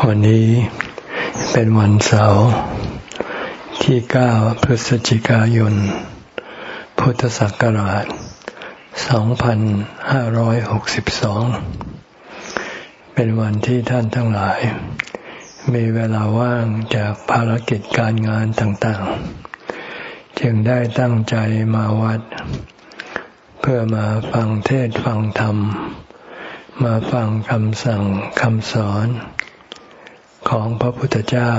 วันนี้เป็นวันเสาร์ที่ 9 พฤศจิกายน พุทธศักราช 2562 เป็นวันที่ท่านทั้งหลาย มีเวลาว่างจากภารกิจการงานต่างๆ จึงได้ตั้งใจมาวัด เพื่อมาฟังเทศฟังธรรม มาฟังคำสั่งคำสอน ของพระพุทธเจ้า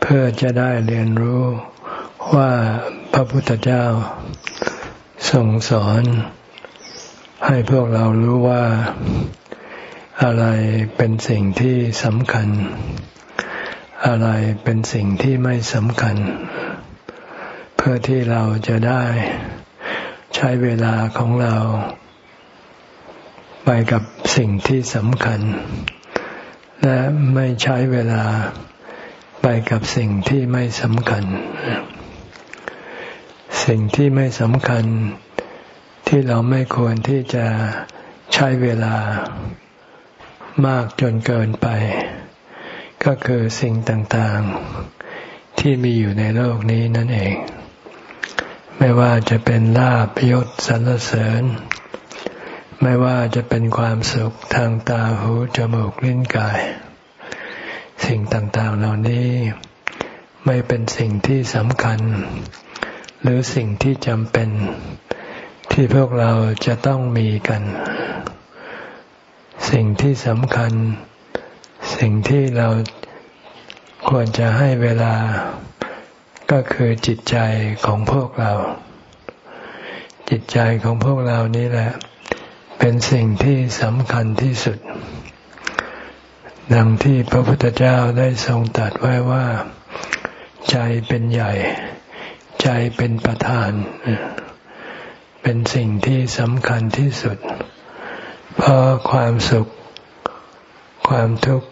เพื่อจะได้เรียนรู้ว่าพระพุทธเจ้าส่งสอน ให้พวกเรารู้ว่า อะไรเป็นสิ่งที่สำคัญ อะไรเป็นสิ่งที่ไม่สำคัญ เพื่อที่เราจะได้ใช้เวลาของเรา ไปกับสิ่งที่สำคัญ และไม่ใช้เวลาไปกับสิ่งที่ไม่สำคัญ สิ่งที่ไม่สำคัญที่เราไม่ควรที่จะใช้เวลามากจนเกินไป ก็คือสิ่งต่างๆ ที่มีอยู่ในโลกนี้นั่นเอง ไม่ว่าจะเป็นลาบยศสรรเสริญ ไม่ว่าจะเป็นความสุขทางตาหูจมูกลิ้นกาย สิ่งต่างๆเหล่านี้ไม่เป็นสิ่งที่สำคัญ หรือสิ่งที่จำเป็น ที่พวกเราจะต้องมีกัน สิ่งที่สำคัญ สิ่งที่เราควรจะให้เวลาก็คือจิตใจของพวกเรา จิตใจของพวกเรานี้แหละ เป็นสิ่งที่สำคัญที่สุด ดังที่พระพุทธเจ้าได้ทรงตรัสไว้ว่า ใจเป็นใหญ่ ใจเป็นประธาน เป็นสิ่งที่สำคัญที่สุด เพราะความสุข ความทุกข์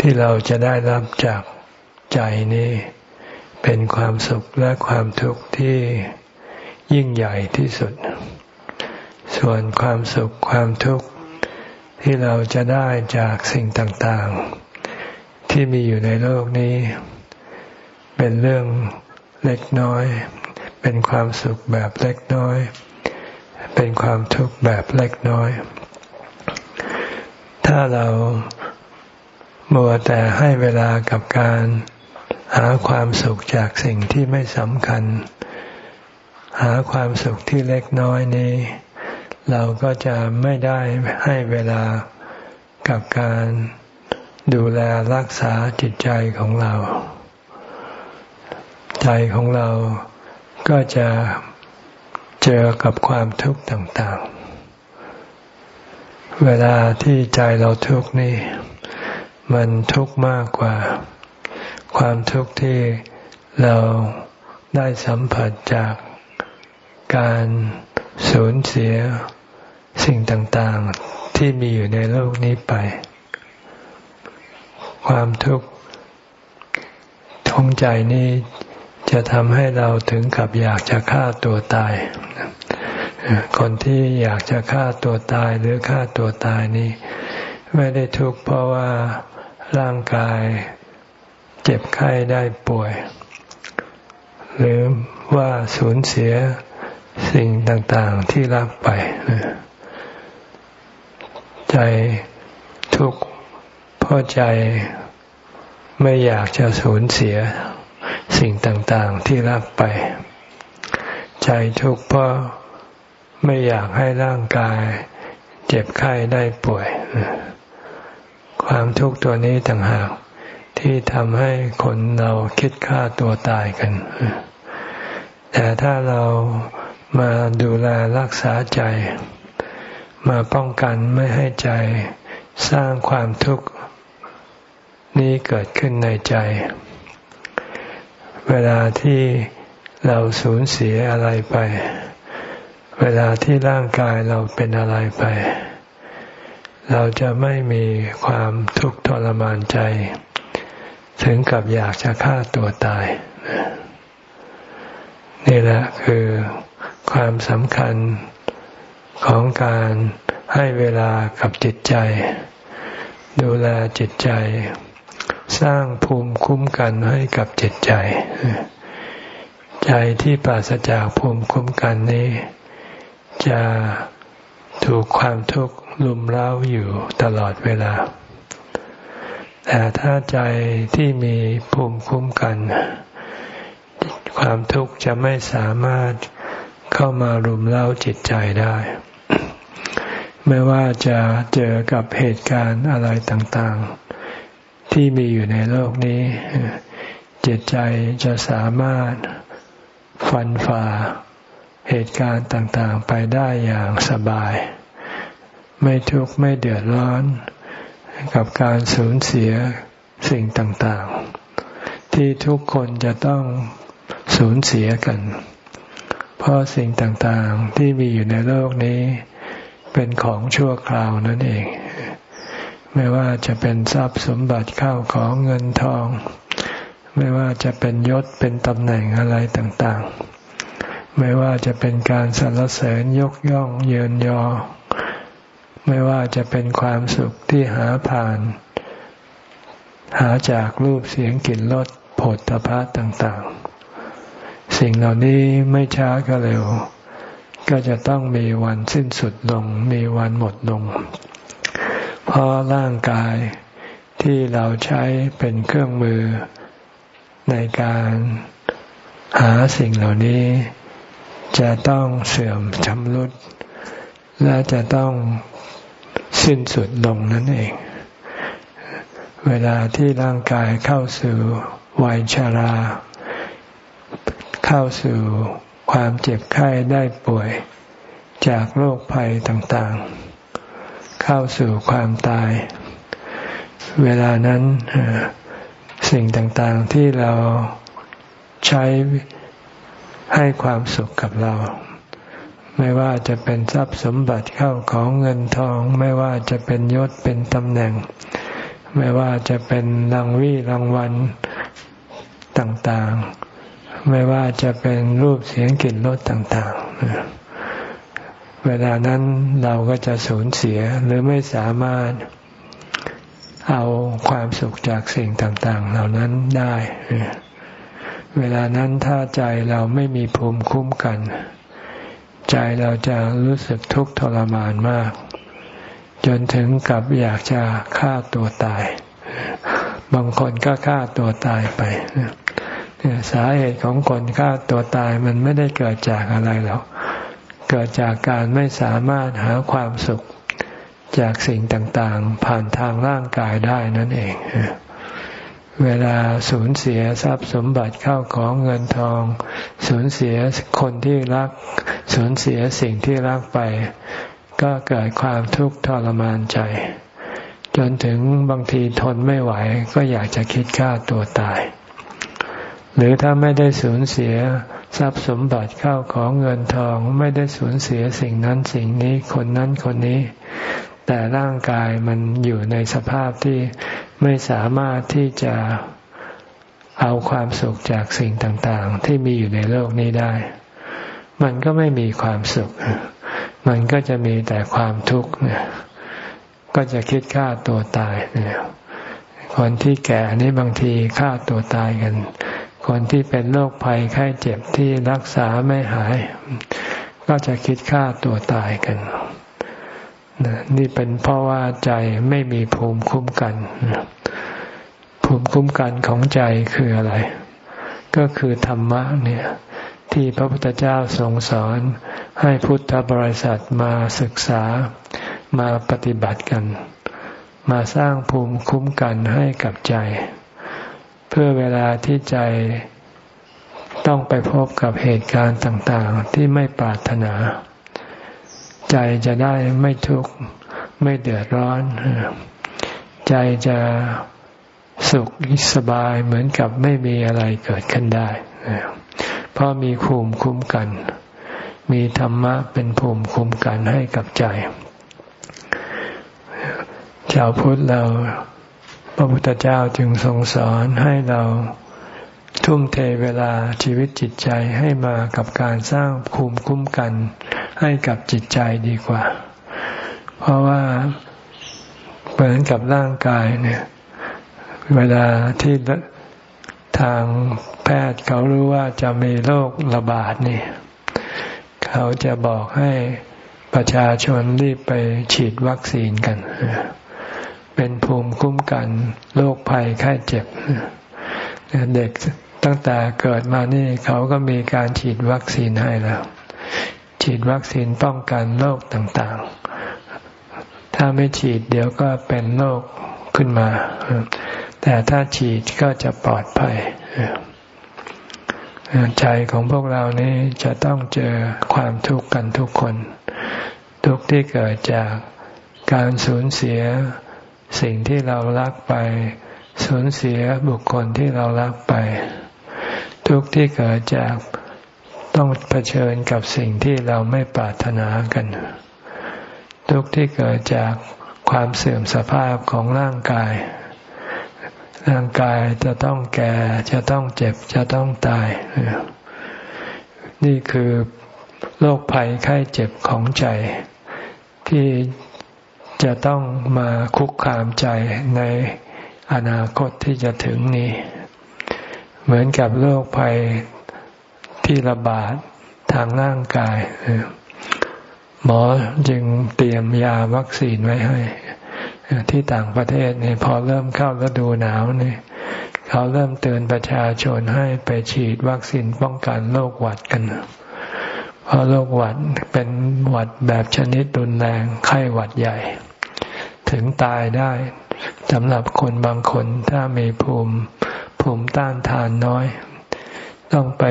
ที่เราจะได้รับจากใจนี้ เป็นความสุขและความทุกข์ที่ยิ่งใหญ่ที่สุด ส่วนความสุขความทุกข์ที่เราจะได้จากสิ่งต่างๆ ที่มีอยู่ในโลกนี้ เป็นเรื่องเล็กน้อย เป็นความสุขแบบเล็กน้อย เป็นความทุกข์แบบเล็กน้อย ถ้าเรามัวแต่ให้เวลากับการหาความสุขจากสิ่งที่ไม่สำคัญ หาความสุขที่เล็กน้อยนี้ เราก็จะไม่ได้ให้เวลากับการดูแลรักษาจิตใจของเรา ใจของเราก็จะเจอกับความทุกข์ต่างๆ เวลาที่ใจเราทุกข์นี่ มันทุกข์มากกว่า ความทุกข์ที่เราได้สัมผัสจาก การสูญเสียสิ่งต่างๆที่มีอยู่ในโลกนี้ไป ความทุกข์ทงใจนี้จะทำให้เราถึงกับอยากจะฆ่าตัวตาย คนที่อยากจะฆ่าตัวตายหรือฆ่าตัวตายนี้ ไม่ได้ทุกข์เพราะว่าร่างกายเจ็บไข้ได้ป่วย หรือว่าสูญเสีย สิ่งต่างๆที่รักไป ใจทุกข์เพราะใจไม่อยากจะสูญเสียสิ่งต่างๆที่รักไป ใจทุกข์เพราะไม่อยากให้ร่างกาย เจ็บไข้ได้ป่วย ความทุกข์ตัวนี้ต่างหากที่ทำให้คนเราคิดฆ่าตัวตายกัน แต่ถ้าเรา มาดูแลรักษาใจ มาป้องกันไม่ให้ใจสร้างความทุกข์นี้เกิดขึ้นในใจ เวลาที่เราสูญเสียอะไรไป เวลาที่ร่างกายเราเป็นอะไรไป เราจะไม่มีความทุกข์ทรมานใจ ถึงกับอยากจะฆ่าตัวตาย นี่แหละคือ ความสำคัญของการให้เวลากับจิตใจ ดูแลจิตใจ สร้างภูมิคุ้มกันให้กับจิตใจ ใจที่ปราศจากภูมิคุ้มกันนี้ จะถูกความทุกข์ลุมเล้าอยู่ตลอดเวลา แต่ถ้าใจที่มีภูมิคุ้มกัน ความทุกข์จะไม่สามารถ เข้ามารุมเร้าจิตใจได้ ไม่ว่าจะเจอกับเหตุการณ์อะไรต่างๆ ที่มีอยู่ในโลกนี้ จิตใจจะสามารถฟันฝ่าเหตุการณ์ต่างๆ ไปได้อย่างสบาย ไม่ทุกข์ไม่เดือดร้อน กับการสูญเสียสิ่งต่างๆ ที่ทุกคนจะต้องสูญเสียกัน เพราะสิ่งต่างๆที่มีอยู่ในโลกนี้ เป็นของชั่วคราวนั่นเอง ไม่ว่าจะเป็นทรัพย์สมบัติเข้าของเงินทอง ไม่ว่าจะเป็นยศเป็นตำแหน่งอะไรต่างๆ ไม่ว่าจะเป็นการสรรเสริญยกย่องเยินยอ ไม่ว่าจะเป็นความสุขที่หาผ่าน หาจากรูปเสียงกลิ่นรสผลตภะต่างๆ สิ่งเหล่านี้ไม่ช้าก็เร็ว ก็จะต้องมีวันสิ้นสุดลง มีวันหมดลง เพราะร่างกายที่เราใช้เป็นเครื่องมือ ในการหาสิ่งเหล่านี้ จะต้องเสื่อมชำรุด และจะต้องสิ้นสุดลงนั่นเอง เวลาที่ร่างกายเข้าสู่วัยชารา เข้าสู่ความเจ็บไข้ได้ป่วย จากโรคภัยต่างๆ เข้าสู่ความตาย เวลานั้นสิ่งต่างๆที่เราใช้ให้ความสุขกับเรา ไม่ว่าจะเป็นทรัพย์สมบัติเข้าของเงินทอง ไม่ว่าจะเป็นยศเป็นตำแหน่ง ไม่ว่าจะเป็นรางวี่รางวัลต่างๆ ไม่ว่าจะเป็นรูปเสียงกลิ่นรสต่าง ๆ เวลานั้นเราก็จะสูญเสียหรือไม่สามารถเอาความสุขจากสิ่งต่าง ๆ เหล่านั้นได้ เวลานั้นถ้าใจเราไม่มีภูมิคุ้มกัน ใจเราจะรู้สึกทุกข์ทรมานมาก จนถึงกับอยากจะฆ่าตัวตาย บางคนก็ฆ่าตัวตายไป สาเหตุของคนฆ่าตัวตายมันไม่ได้เกิดจากอะไรหรอก เกิดจากการไม่สามารถหาความสุขจากสิ่งต่างๆ ผ่านทางร่างกายได้นั่นเอง เวลาสูญเสียทรัพย์สมบัติเข้าของเงินทอง สูญเสียคนที่รัก สูญเสียสิ่งที่รักไป ก็เกิดความทุกข์ทรมานใจ จนถึงบางทีทนไม่ไหว ก็อยากจะคิดฆ่าตัวตาย หรือถ้าไม่ได้สูญเสียทรัพย์สมบัติเข้าของเงินทองไม่ได้สูญเสียสิ่งนั้นสิ่งนี้คนนั้นคนนี้ แต่ร่างกายมันอยู่ในสภาพที่ไม่สามารถที่จะเอาความสุขจากสิ่งต่างๆ ที่มีอยู่ในโลกนี้ได้ มันก็ไม่มีความสุข มันก็จะมีแต่ความทุกข์เนี่ยก็จะคิดฆ่าตัวตายเนี่ยคนที่แก่นี่บางทีฆ่าตัวตายกัน คนที่เป็นโรคภัยไข้เจ็บที่รักษาไม่หาย ก็จะคิดฆ่าตัวตายกัน นี่เป็นเพราะว่าใจไม่มีภูมิคุ้มกัน ภูมิคุ้มกันของใจคืออะไร ก็คือธรรมะเนี่ย ที่พระพุทธเจ้าทรงสอนให้พุทธบริษัทมาศึกษามาปฏิบัติกัน มาสร้างภูมิคุ้มกันให้กับใจ พื่อเวลาที่ใจต้องไปพบกับเหตุการณ์ต่างๆ ที่ไม่ปรารถนา ใจจะได้ไม่ทุกข์ไม่เดือดร้อน ใจจะสุขสบายเหมือนกับไม่มีอะไรเกิดขึ้นได้ เพราะมีภูมิคุ้มกัน มีธรรมะเป็นภูมิคุ้มกันให้กับใจ ชาวพุทธเรา พระพุทธเจ้าจึงทรงสอนให้เราทุ่มเทเวลาชีวิตจิตใจให้มากับการสร้างภูมิคุ้มกัน ให้กับจิตใจดีกว่า เพราะว่าเหมือนกับร่างกายเนี่ย เวลาที่ทางแพทย์เขารู้ว่าจะมีโรคระบาดนี่ เขาจะบอกให้ประชาชนรีบไปฉีดวัคซีนกัน เป็นภูมิคุ้มกันโรคภัยไข้เจ็บ เด็กตั้งแต่เกิดมานี่เขาก็มีการฉีดวัคซีนให้แล้ว ฉีดวัคซีนป้องกันโรคต่างๆ ถ้าไม่ฉีดเดี๋ยวก็เป็นโรคขึ้นมา แต่ถ้าฉีดก็จะปลอดภัยใจของพวกเรานี้จะต้องเจอความทุกข์กันทุกคน ทุกที่เกิดจากการสูญเสีย สิ่งที่เรารักไปสูญเสียบุคคลที่เรารักไป ทุกข์ที่เกิดจากต้องเผชิญกับสิ่งที่เราไม่ปรารถนากัน ทุกข์ที่เกิดจากความเสื่อมสภาพของร่างกาย ร่างกายจะต้องแก่ จะต้องเจ็บ จะต้องตาย นี่คือโรคภัยไข้เจ็บของใจ ที่ จะต้องมาคุกคามใจในอนาคตที่จะถึงนี้ เหมือนกับโรคภัยที่ระบาดทางร่างกาย หมอจึงเตรียมยาวัคซีนไว้ให้ ที่ต่างประเทศเนี่ยพอเริ่มเข้าฤดูหนาวเนี่ยเขาเริ่มเตือนประชาชนให้ไปฉีดวัคซีนป้องกันโรคหวัดกัน เพราะโรคหวัดเป็นหวัดแบบชนิดรุนแรงไข้หวัดใหญ่ ถึงตายได้สำหรับคนบางคนถ้ามีภูมิภูมิต้านทานน้อย ต้องไป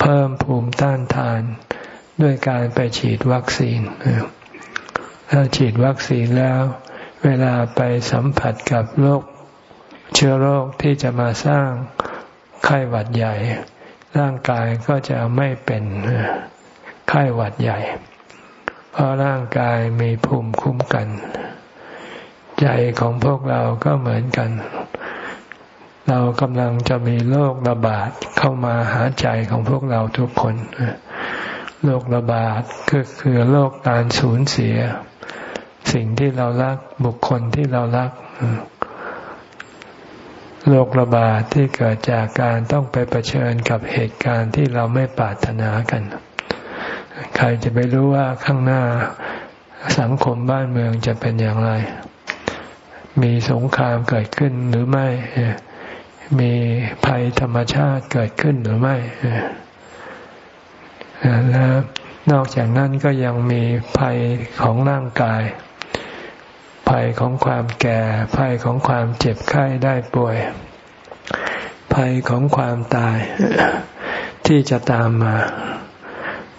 เพิ่มภูมิต้านทานด้วยการไปฉีดวัคซีน ถ้าฉีดวัคซีนแล้ว เวลาไปสัมผัสกับโรคเชื้อโรคที่จะมาสร้างไข้หวัดใหญ่ ร่างกายก็จะไม่เป็นไข้หวัดใหญ่ เพราะร่างกายมีภูมิคุ้มกัน ใจของพวกเราก็เหมือนกัน เรากำลังจะมีโรคระบาดเข้ามาหาใจของพวกเราทุกคนโรคระบาดก็คือโรคการสูญเสีย สิ่งที่เรารักบุคคลที่เรารัก โรคระบาดที่เกิดจากการต้องไปเผชิญกับเหตุการณ์ที่เราไม่ปรารถนากัน ใครจะไปรู้ว่าข้างหน้าสังคมบ้านเมืองจะเป็นอย่างไร มีสงครามเกิดขึ้นหรือไม่ มีภัยธรรมชาติเกิดขึ้นหรือไม่แล้วนอกจากนั้นก็ยังมีภัยของร่างกาย ภัยของความแก่ ภัยของความเจ็บไข้ได้ป่วย ภัยของความตายที่จะตามมา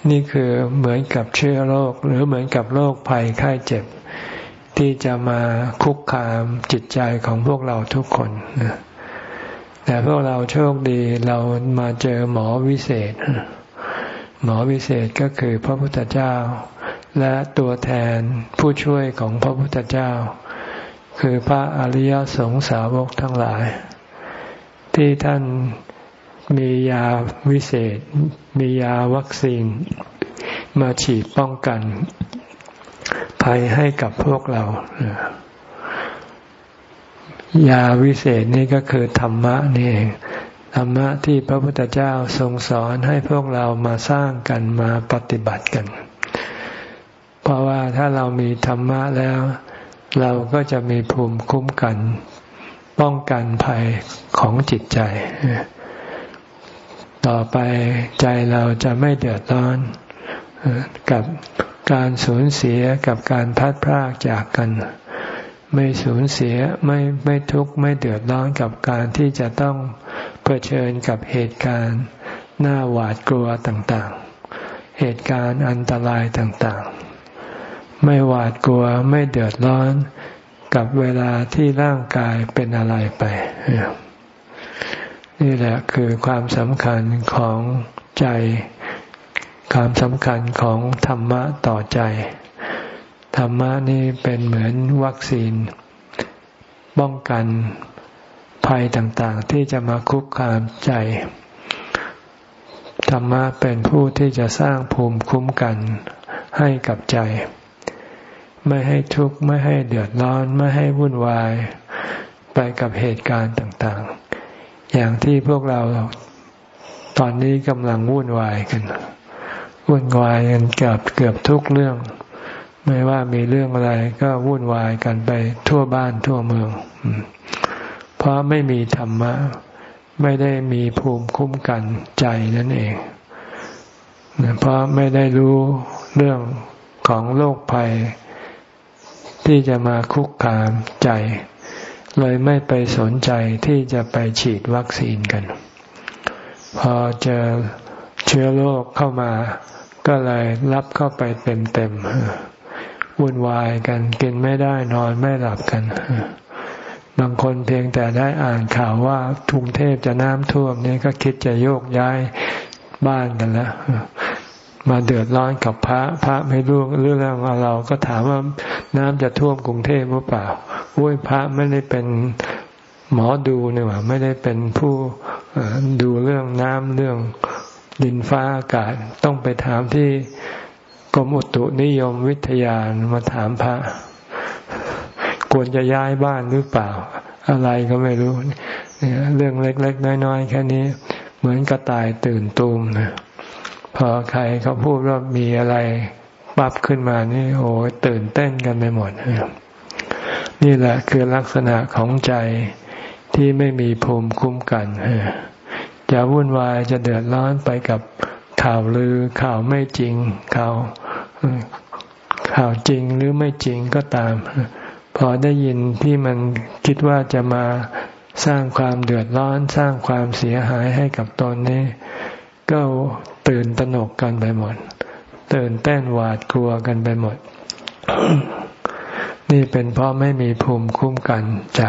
นี่คือเหมือนกับเชื้อโรค หรือเหมือนกับโรคภัยไข้เจ็บ ที่จะมาคุกคามจิตใจของพวกเราทุกคนแต่พวกเราโชคดีเรามาเจอหมอวิเศษ หมอวิเศษก็คือพระพุทธเจ้า และตัวแทนผู้ช่วยของพระพุทธเจ้า คือพระอริยสงสาวกทั้งหลาย ที่ท่านมียาวิเศษ มียาวัคซีน มาฉีดป้องกัน ภัยให้กับพวกเรา ยาวิเศษนี่ก็คือธรรมะนี่เองธรรมะที่พระพุทธเจ้าทรงสอนให้พวกเรามาสร้างกันมาปฏิบัติกันเราะว่าถ้าเรามีธรรมะแล้ว เราก็จะมีภูมิคุ้มกัน ป้องกันภัยของจิตใจ ต่อไปใจเราจะไม่เดือดร้อนกับการสูญเสียกับการพัดพรากจากกัน ไม่สูญเสียไม่ไม่ทุกข์ไม่เดือดร้อนกับการที่จะต้องเผชิญกับเหตุการณ์ หน้าหวาดกลัวต่างๆ เหตุการณ์อันตรายต่างๆ ไม่หวาดกลัวไม่เดือดร้อนกับเวลาที่ร่างกายเป็นอะไรไป นี่แหละคือความสำคัญของใจ ความสำคัญของธรรมะต่อใจ ธรรมะนี่เป็นเหมือนวัคซีน ป้องกันภัยต่างๆ ที่จะมาคุกคามใจ ธรรมะเป็นผู้ที่จะสร้างภูมิคุ้มกันให้กับใจ ไม่ให้ทุกข์ไม่ให้เดือดร้อนไม่ให้วุ่นวายไปกับเหตุการณ์ต่างๆ อย่างที่พวกเราตอนนี้กำลังวุ่นวายกัน วุ่นวายกันเกือบเกือบทุกเรื่อง ไม่ว่ามีเรื่องอะไรก็วุ่นวายกันไปทั่วบ้านทั่วเมือง เพราะไม่มีธรรมะ ไม่ได้มีภูมิคุ้มกันใจนั่นเอง เพราะไม่ได้รู้เรื่องของโรคภัย ที่จะมาคุกคามใจ เลยไม่ไปสนใจที่จะไปฉีดวัคซีนกัน พอเจอเชื้อโรคเข้ามา ก็เลยรับเข้าไปเต็มๆวุ่นวายกันกินไม่ได้นอนไม่หลับกันบางคนเพียงแต่ได้อ่านข่าวว่าทุงเทพจะน้ำท่วมนี่ก็คิดจะโยกย้ายบ้านกันแล้ว มาเดือดร้อนกับพระ พระไม่รู้เรื่องเราก็ถามว่าน้ำจะท่วมกรุงเทพหรือเปล่าอุ้ยพระไม่ได้เป็นหมอดูเนี่ยว่าไม่ได้เป็นผู้ดูเรื่องน้ำเรื่องดินฟ้าอากาศต้องไปถามที่กรมอุตุนิยมวิทยามาถามพระ ควรจะย้ายบ้านหรือเปล่า อะไรก็ไม่รู้เนี่ยเรื่องเล็ก ๆ น้อย ๆ แค่นี้ เหมือนกระต่ายตื่นตูมนะ พอใครเขาพูดว่ามีอะไรปั๊บขึ้นมานี่โอ้ตื่นเต้นกันไปหมด นี่แหละคือลักษณะของใจที่ไม่มีภูมิคุ้มกันจะวุ่นวายจะเดือดร้อนไปกับข่าวลือข่าวไม่จริง ข่าวข่าวจริงหรือไม่จริงก็ตาม พอได้ยินที่มันคิดว่าจะมาสร้างความเดือดร้อนสร้างความเสียหายให้กับตนนี้ ก็ ตื่นตระหนกกันไปหมด ตื่นเต้นหวาดกลัวกันไปหมด นี่เป็นเพราะไม่มีภูมิคุ้มกันใจ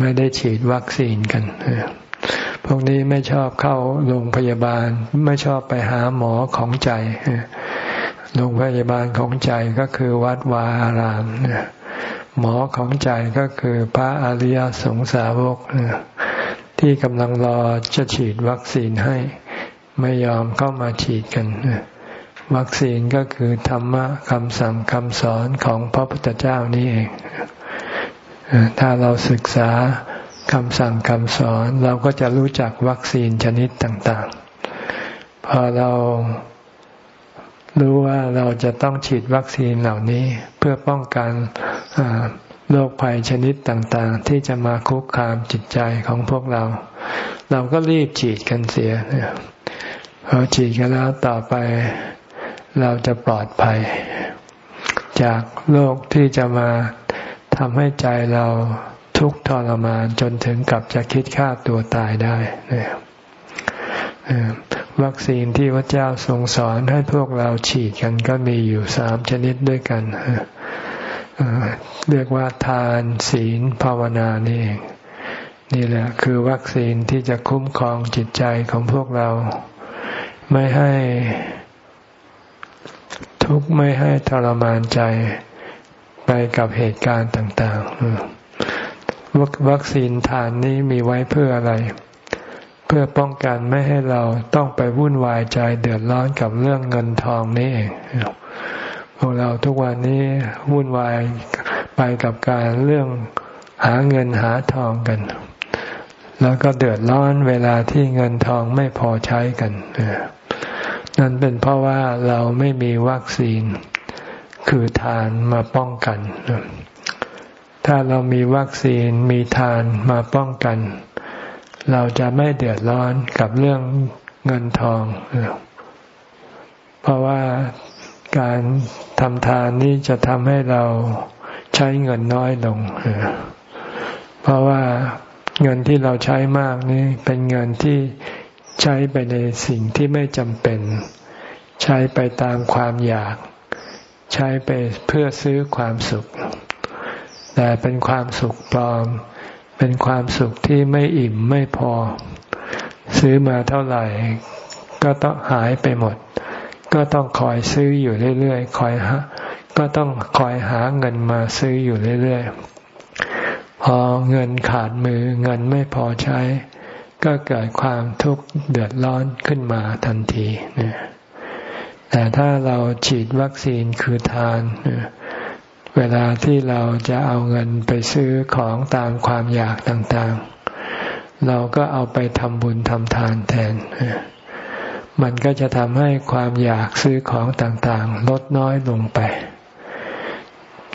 ไม่ได้ฉีดวัคซีนกันพวกนี้ไม่ชอบเข้าโรงพยาบาล ไม่ชอบไปหาหมอของใจโรงพยาบาลของใจก็คือวัดวาอารามหมอของใจก็คือพระอริยสงสาวกที่กำลังรอจะฉีดวัคซีนให้ ไม่ยอมเข้ามาฉีดกันวัคซีนก็คือธรรมะคำสั่งคำสอนของพระพุทธเจ้านี่เอง ถ้าเราศึกษาคำสั่งคำสอนเราก็จะรู้จักวัคซีนชนิดต่างๆ พอเรารู้ว่าเราจะต้องฉีดวัคซีนเหล่านี้เพื่อป้องกันโรคภัยชนิดต่างๆ ที่จะมาคุกคามจิตใจของพวกเรา เราก็รีบฉีดกันเสีย พอฉีดกันแล้วต่อไปเราจะปลอดภัย จากโรคที่จะมาทำให้ใจเราทุกข์ทรมานจนถึงกับจะคิดฆ่าตัวตายได้นวัคซีนที่พระเจ้าทรงสอนให้พวกเราฉีดกันก็มีอยู่สามชนิดด้วยกัน เรียกว่าทานศีลภาวนานี่เอง นี่แหละคือวัคซีนที่จะคุ้มครองจิตใจของพวกเรา ไม่ให้ทุกข์ไม่ให้ทรมานใจไปกับเหตุการณ์ต่างๆวัคซีนทานนี้มีไว้เพื่ออะไร เพื่อป้องกันไม่ให้เราต้องไปวุ่นวายใจเดือดร้อนกับเรื่องเงินทองนี่เองพวกเราทุกวันนี้วุ่นวายไปกับการเรื่องหาเงินหาทองกัน แล้วก็เดือดร้อนเวลาที่เงินทองไม่พอใช้กัน นั่นเป็นเพราะว่าเราไม่มีวัคซีน คือทานมาป้องกัน ถ้าเรามีวัคซีนมีทานมาป้องกัน เราจะไม่เดือดร้อนกับเรื่องเงินทอง เพราะว่าการทำทานนี้จะทำให้เราใช้เงินน้อยลง เพราะว่าเงินที่เราใช้มากนี่เป็นเงินที่ ใช้ไปในสิ่งที่ไม่จำเป็น ใช้ไปตามความอยาก ใช้ไปเพื่อซื้อความสุข แต่เป็นความสุขปลอม เป็นความสุขที่ไม่อิ่มไม่พอ ซื้อมาเท่าไหร่ ก็ต้องหายไปหมด ก็ต้องคอยซื้ออยู่เรื่อยๆ คอยหาก็ต้องคอยหาเงินมาซื้ออยู่เรื่อยๆ พอเงินขาดมือเงินไม่พอใช้ ก็เกิดความทุกข์เดือดร้อนขึ้นมาทันทีแต่ถ้าเราฉีดวัคซีนคือทาน เวลาที่เราจะเอาเงินไปซื้อของตามความอยากต่างๆ เราก็เอาไปทำบุญทำทานแทน มันก็จะทำให้ความอยากซื้อของต่างๆ ลดน้อยลงไป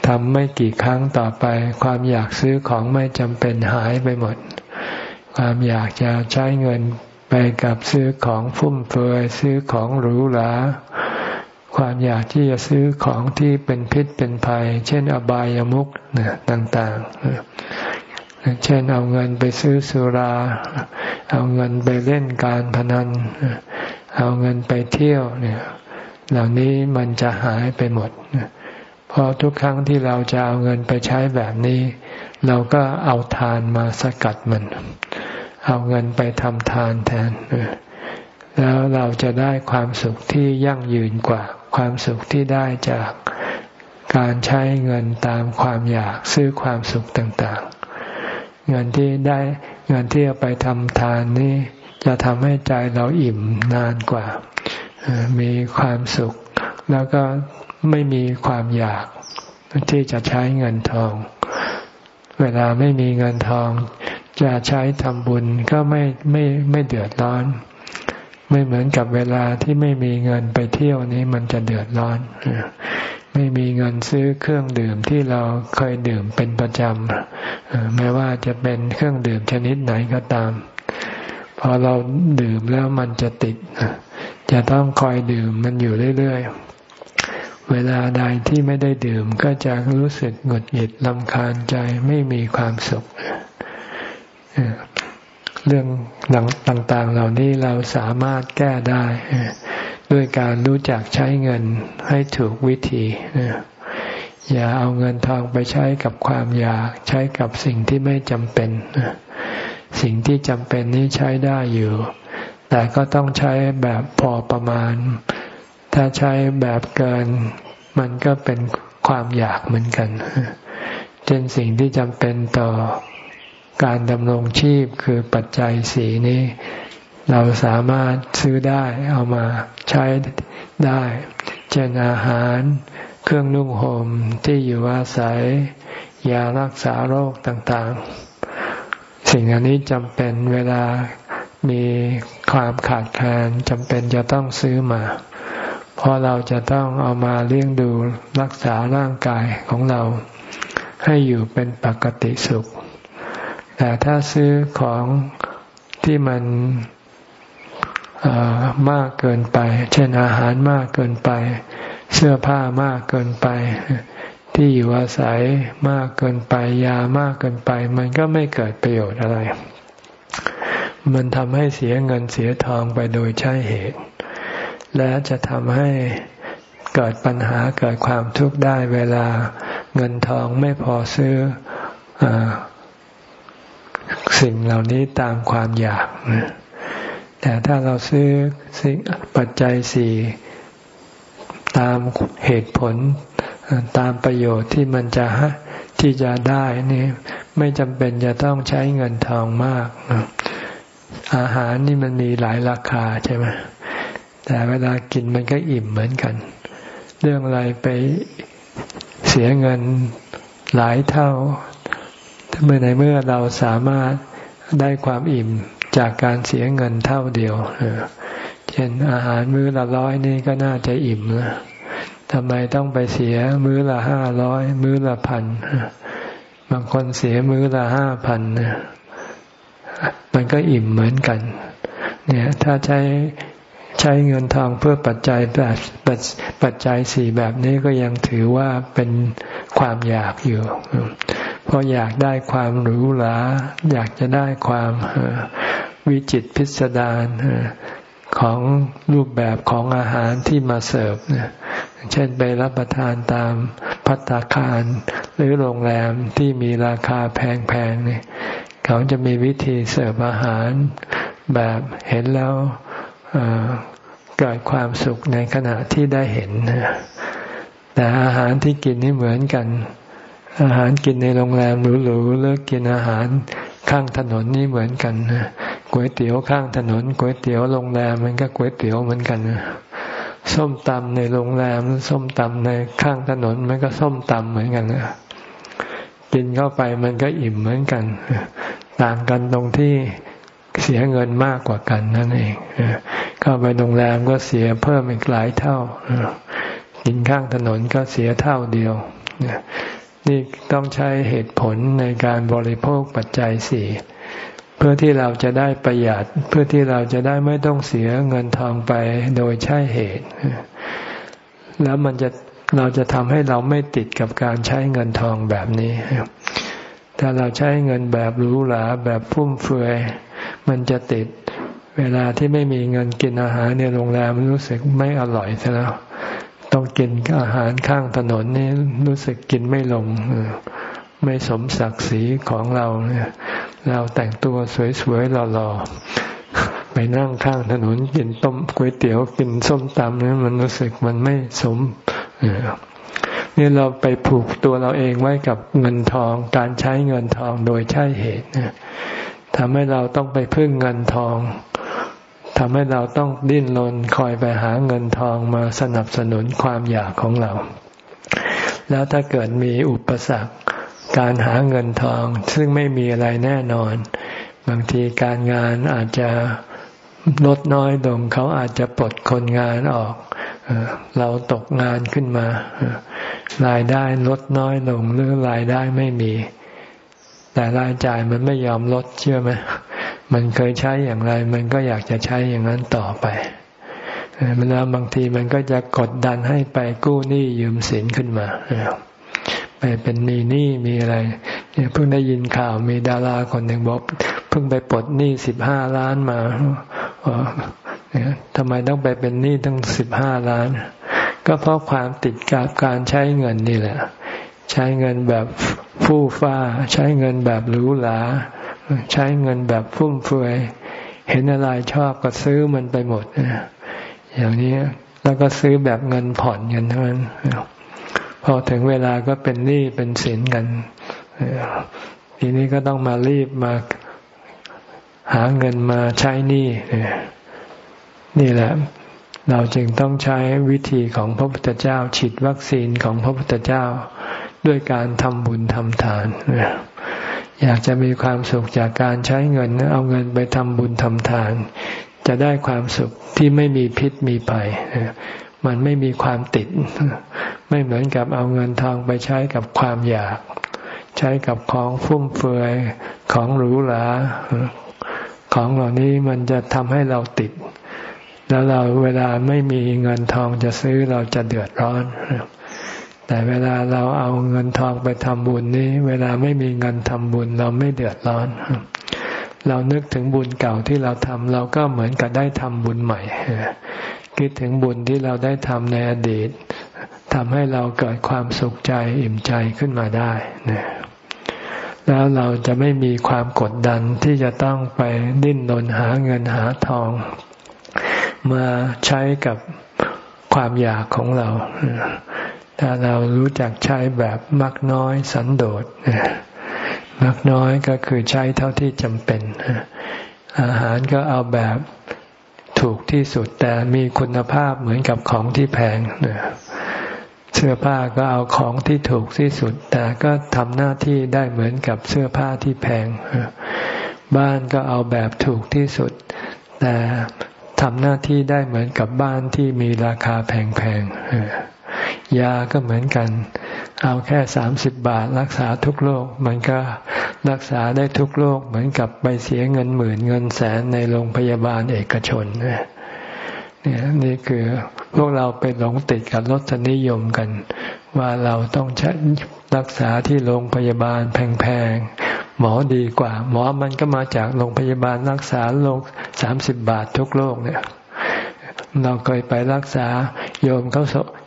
ทำไม่กี่ครั้งต่อไป ความอยากซื้อของไม่จำเป็นหายไปหมด ความอยากจะใช้เงินไปกับซื้อของฟุ่มเฟือยซื้อของหรูหราความอยากที่จะซื้อของที่เป็นพิษเป็นภัย เช่นอบายามุขเนี่ยต่างๆ เช่นเอาเงินไปซื้อสุรา เอาเงินไปเล่นการพนัน เอาเงินไปเที่ยวเนี่ยเหล่านี้มันจะหายไปหมดเพราะทุกครั้งที่เราจะเอาเงินไปใช้แบบนี้ เราก็เอาทานมาสกัดมัน เอาเงินไปทำทานแทน แล้วเราจะได้ความสุขที่ยั่งยืนกว่า ความสุขที่ได้จากการใช้เงินตามความอยากซื้อความสุขต่างๆ เงินที่ได้เงินที่เอาไปทำทานนี้จะทำให้ใจเราอิ่มนานกว่า มีความสุข แล้วก็ไม่มีความอยากที่จะใช้เงินทอง เวลาไม่มีเงินทอง จะใช้ทำบุญก็ไม่ไม่ไม่เดือดร้อน ไม่เหมือนกับเวลาที่ไม่มีเงินไปเที่ยวนี้มันจะเดือดร้อน ไม่มีเงินซื้อเครื่องดื่มที่เราเคยดื่มเป็นประจำไม่ว่าจะเป็นเครื่องดื่มชนิดไหนก็ตาม พอเราดื่มแล้วมันจะติด จะต้องคอยดื่มมันอยู่เรื่อยๆเวลาใดที่ไม่ได้ดื่มก็จะรู้สึกหงุดหงิดลำคาญใจไม่มีความสุข เรื่องต่างๆ เหล่านี้เราสามารถแก้ได้ ด้วยการรู้จักใช้เงินให้ถูกวิธีอย่าเอาเงินทองไปใช้กับความอยาก ใช้กับสิ่งที่ไม่จำเป็น สิ่งที่จำเป็นนี้ใช้ได้อยู่ แต่ก็ต้องใช้แบบพอประมาณ ถ้าใช้แบบเกิน มันก็เป็นความอยากเหมือนกันเช่นสิ่งที่จำเป็นต่อ การดำรงชีพคือปัจจัยสีนี้ เราสามารถซื้อได้เอามาใช้ได้ เช่นอาหาร เครื่องนุ่งห่มที่อยู่อาศัยยารักษาโรคต่างๆ สิ่งอันนี้จำเป็นเวลามีความขาดแคลนจำเป็นจะต้องซื้อมาเพราะเราจะต้องเอามาเลี้ยงดูรักษาร่างกายของเรา ให้อยู่เป็นปกติสุข แต่ถ้าซื้อของที่มันมากเกินไป เช่นอาหารมากเกินไป เสื้อผ้ามากเกินไป ที่อยู่อาศัยมากเกินไป ยามากเกินไป มันก็ไม่เกิดประโยชน์อะไร มันทำให้เสียเงินเสียทองไปโดยใช่เหตุ และจะทำให้เกิดปัญหาเกิดความทุกข์ได้เวลาเงินทองไม่พอซื้ออ สิ่งเหล่านี้ตามความอยาก แต่ถ้าเราซื้อสิ่งปัจจัยสี่ตามเหตุผลตามประโยชน์ที่มันจะที่จะได้นี่ไม่จำเป็นจะต้องใช้เงินทองมาก อาหารนี่มันมีหลายราคาใช่ไหมแต่เวลากินมันก็อิ่มเหมือนกัน เรื่องอะไรไปเสียเงินหลายเท่า เมื่อในเมื่อเราสามารถได้ความอิ่มจากการเสียเงินเท่าเดียวเช่นอาหารมื้อละร้อยนี่ก็น่าจะอิ่มแล้วทำไมต้องไปเสียมื้อละห้าร้อยมื้อละพันบางคนเสียมื้อละห้าพันมันก็อิ่มเหมือนกัน เนี่ย ถ้าใช้ใช้เงินทองเพื่อปัจจัยแบบปัจจัยสี่แบบนี้ก็ยังถือว่าเป็นความอยากอยู่ เพราะอยากได้ความหรูหราอยากจะได้ความวิจิตพิสดารของรูปแบบของอาหารที่มาเสิร์ฟเช่นไปรับประทานตามพัตตาคาร หรือโรงแรมที่มีราคาแพงๆเนี่ยเขาจะมีวิธีเสิร์ฟอาหารแบบเห็นแล้วเกิดความสุขในขณะที่ได้เห็นแต่อาหารที่กินนี่เหมือนกัน อาหารกินในโรงแรมหรูๆหรือกินอาหารข้างถนนนี่เหมือนกันก๋วยเตี๋ยวข้างถนนก๋วยเตี๋ยวโรงแรมมันก็ก๋วยเตี๋ยวเหมือนกันส้มตำในโรงแรมส้มตำในข้างถนนมันก็ส้มตำเหมือนกันนะกินเข้าไปมันก็อิ่มเหมือนกัน ต่างกันตรงที่เสียเงินมากกว่ากันนั่นเองเข้าไปโรงแรมก็เสียเพิ่มอีกหลายเท่ากินข้างถนนก็เสียเท่าเดียว นี่ต้องใช้เหตุผลในการบริโภคปัจจัยสี่เพื่อที่เราจะได้ประหยัด เพื่อที่เราจะได้ไม่ต้องเสียเงินทองไปโดยใช่เหตุ แล้วมันจะเราจะทำให้เราไม่ติดกับการใช้เงินทองแบบนี้ ถ้าเราใช้เงินแบบหรูหราแบบฟุ่มเฟือย มันจะติดเวลาที่ไม่มีเงินกินอาหารในโรงแรมรู้สึกไม่อร่อยซะแล้ว ต้องกินอาหารข้างถนนนี่รู้สึกกินไม่ลง ไม่สมศักดิ์ศรีของเราเนี่ยเราแต่งตัวสวยๆหล่อๆไปนั่งข้างถนนกินต้มก๋วยเตี๋ยวกินส้มตำเนี่ยมันรู้สึกมันไม่สมนี่เราไปผูกตัวเราเองไว้กับเงินทอง การใช้เงินทองโดยใช่เหตุทำให้เราต้องไปพึ่งเงินทอง ทำให้เราต้องดิ้นรนคอยไปหาเงินทองมาสนับสนุนความอยากของเรา แล้วถ้าเกิดมีอุปสรรค การหาเงินทองซึ่งไม่มีอะไรแน่นอน บางทีการงานอาจจะลดน้อยลงเขาอาจจะปลดคนงานออก เราตกงานขึ้นมารายได้ลดน้อยลงหรือรายได้ไม่มี แต่รายจ่ายมันไม่ยอมลดเชื่อไหม มันเคยใช้อย่างไร มันก็อยากจะใช้อย่างนั้นต่อไปแล้วบางทีมันก็จะกดดันให้ไปกู้หนี้ยืมสินขึ้นมาไปเป็นมีหนี้มีอะไรเนี่ยเพิ่งได้ยินข่าวมีดาราคนหนึ่งบอกเพิ่งไปปลดหนี้สิบห้าล้านมาทำไมต้องไปเป็นหนี้ตั้งสิบห้าล้าน ก็เพราะความติดกับการใช้เงินนี่แหละ ใช้เงินแบบฟู่ฟ้า ใช้เงินแบบหรูหรา ใช้เงินแบบฟุ่มเฟือย เห็นอะไรชอบก็ซื้อมันไปหมดอย่างนี้แล้วก็ซื้อแบบเงินผ่อนเงินเท่านั้นพอถึงเวลาก็เป็นหนี้เป็นสินกันทีนี้ก็ต้องมารีบมาหาเงินมาใช้หนี้นี่แหละ เราจึงต้องใช้วิธีของพระพุทธเจ้า ฉีดวัคซีนของพระพุทธเจ้า ด้วยการทำบุญทำทาน อยากจะมีความสุขจากการใช้เงิน เอาเงินไปทำบุญทำทาน จะได้ความสุขที่ไม่มีพิษมีภัยมันไม่มีความติด ไม่เหมือนกับเอาเงินทองไปใช้กับความอยาก ใช้กับของฟุ่มเฟือยของหรูหราของเหล่านี้มันจะทำให้เราติด แล้วเราเวลาไม่มีเงินทองจะซื้อเราจะเดือดร้อน แต่เวลาเราเอาเงินทองไปทำบุญนี้ เวลาไม่มีเงินทำบุญเราไม่เดือดร้อน เรานึกถึงบุญเก่าที่เราทำเราก็เหมือนกับได้ทำบุญใหม่คิดถึงบุญที่เราได้ทำในอดีตทำให้เราเกิดความสุขใจอิ่มใจขึ้นมาได้นะแล้วเราจะไม่มีความกดดันที่จะต้องไปดิ้นรนหาเงินหาทอง มาใช้กับความอยากของเรา ถ้าเรารู้จักใช้แบบมักน้อยสันโดษมักน้อยก็คือใช้เท่าที่จำเป็น อาหารก็เอาแบบถูกที่สุดแต่มีคุณภาพเหมือนกับของที่แพงเสื้อผ้าก็เอาของที่ถูกที่สุด แต่ก็ทำหน้าที่ได้เหมือนกับเสื้อผ้าที่แพง บ้านก็เอาแบบถูกที่สุด แต่ทำหน้าที่ได้เหมือนกับบ้านที่มีราคาแพงๆ ยาก็เหมือนกัน เอาแค่สามสิบบาทรักษาทุกโรคมันก็รักษาได้ทุกโรคเหมือนกับไปเสียเงินหมื่นเงินแสนในโรงพยาบาลเอกชนเนี่ยนี่คือพวกเราไปหลงติดกับรสนิยมกัน ว่าเราต้องใช้รักษาที่โรงพยาบาลแพงๆ หมอดีกว่า หมอมันก็มาจากโรงพยาบาลรักษาโรคสามสิบบาททุกโรคเนี่ย เราเคยไปรักษาโยมเขา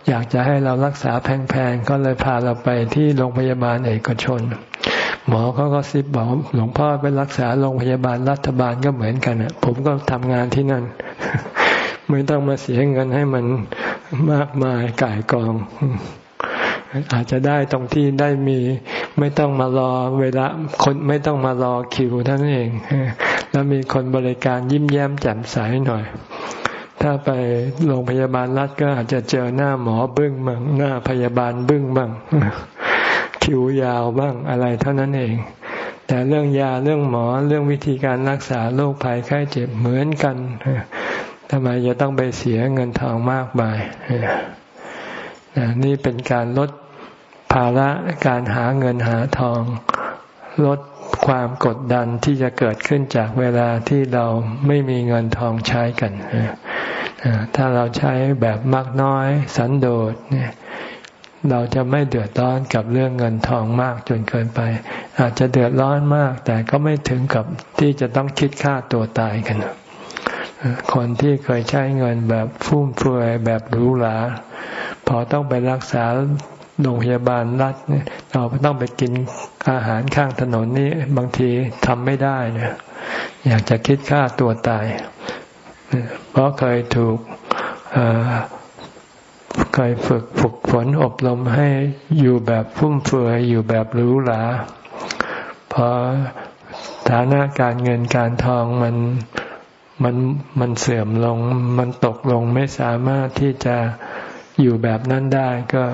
อยากจะให้เรารักษาแพงๆก็เลยพาเราไปที่โรงพยาบาลเอกชน หมอเขาก็ซิบบอกหลวงพ่อไปรักษาโรงพยาบาลรัฐบาลก็เหมือนกันผมก็ทำงานที่นั่น ไม่ต้องมาเสียเงินให้มันมากมายก่ายกอง อาจจะได้ตรงที่ได้มีไม่ต้องมารอเวลาคนไม่ต้องมารอคิวท่านเอง แล้วมีคนบริการยิ้มแย้มแจ่มใสหน่อย ถ้าไปโรงพยาบาลรัฐก็อาจจะเจอหน้าหมอบึ้งบ้างหน้าพยาบาลบึ้งบ้างคิวยาวบ้างอะไรเท่านั้นเอง แต่เรื่องยาเรื่องหมอเรื่องวิธีการรักษาโรคภัยไข้เจ็บเหมือนกันทำไมจะต้องไปเสียเงินทองมากมายนี่เป็นการลดภาระการหาเงินหาทอง ลด ความกดดันที่จะเกิดขึ้นจากเวลาที่เราไม่มีเงินทองใช้กัน ถ้าเราใช้แบบมากน้อยสันโดษเนี่ยเราจะไม่เดือดร้อนกับเรื่องเงินทองมากจนเกินไป อาจจะเดือดร้อนมาก แต่ก็ไม่ถึงกับที่จะต้องคิดฆ่าตัวตายกัน คนที่เคยใช้เงินแบบฟุ่มเฟือยแบบหรูหราพอต้องไปรักษาโรงพยาบาลรัฐเนี่ยเราต้องไปกิน อาหารข้างถนนนี่บางทีทำไม่ได้เนี่ยอยากจะคิดฆ่าตัวตาย เพราะเคยถูกเคยฝึกฝึกฝนอบรมให้อยู่แบบฟุ่มเฟือยอยู่แบบหรูหราพอฐานะการเงินการทองมันมันมันเสื่อมลง มันตกลงไม่สามารถที่จะอยู่แบบนั้นได้ก็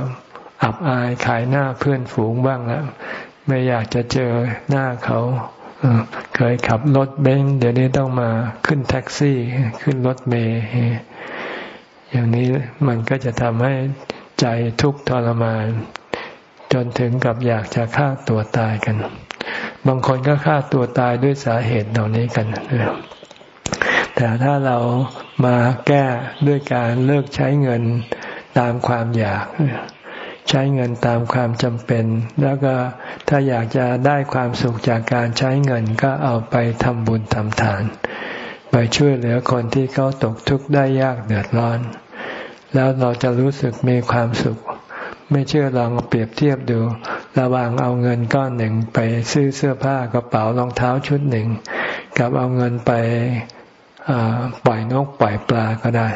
อับอายขายหน้าเพื่อนฝูงบ้างแล้ว ไม่อยากจะเจอหน้าเขาเคยขับรถเบนซ์เดี๋ยวนี้ต้องมาขึ้นแท็กซี่ ขึ้นรถเมย์อย่างนี้มันก็จะทำให้ใจทุกข์ทรมาน จนถึงกับอยากจะฆ่าตัวตายกัน บางคนก็ฆ่าตัวตายด้วยสาเหตุเหล่านี้กันแต่ถ้าเรามาแก้ด้วยการเลิกใช้เงินตามความอยาก ใช้เงินตามความจำเป็น แล้วก็ถ้าอยากจะได้ความสุขจากการใช้เงินก็เอาไปทำบุญทำทาน ไปช่วยเหลือคนที่เขาตกทุกข์ได้ยากเดือดร้อน แล้วเราจะรู้สึกมีความสุข ไม่เชื่อลองเปรียบเทียบดู ระหว่างเอาเงินก้อนหนึ่งไปซื้อเสื้อผ้ากระเป๋ารองเท้าชุดหนึ่ง กับเอาเงินไปปล่อยนกปล่อยปลาก็ได้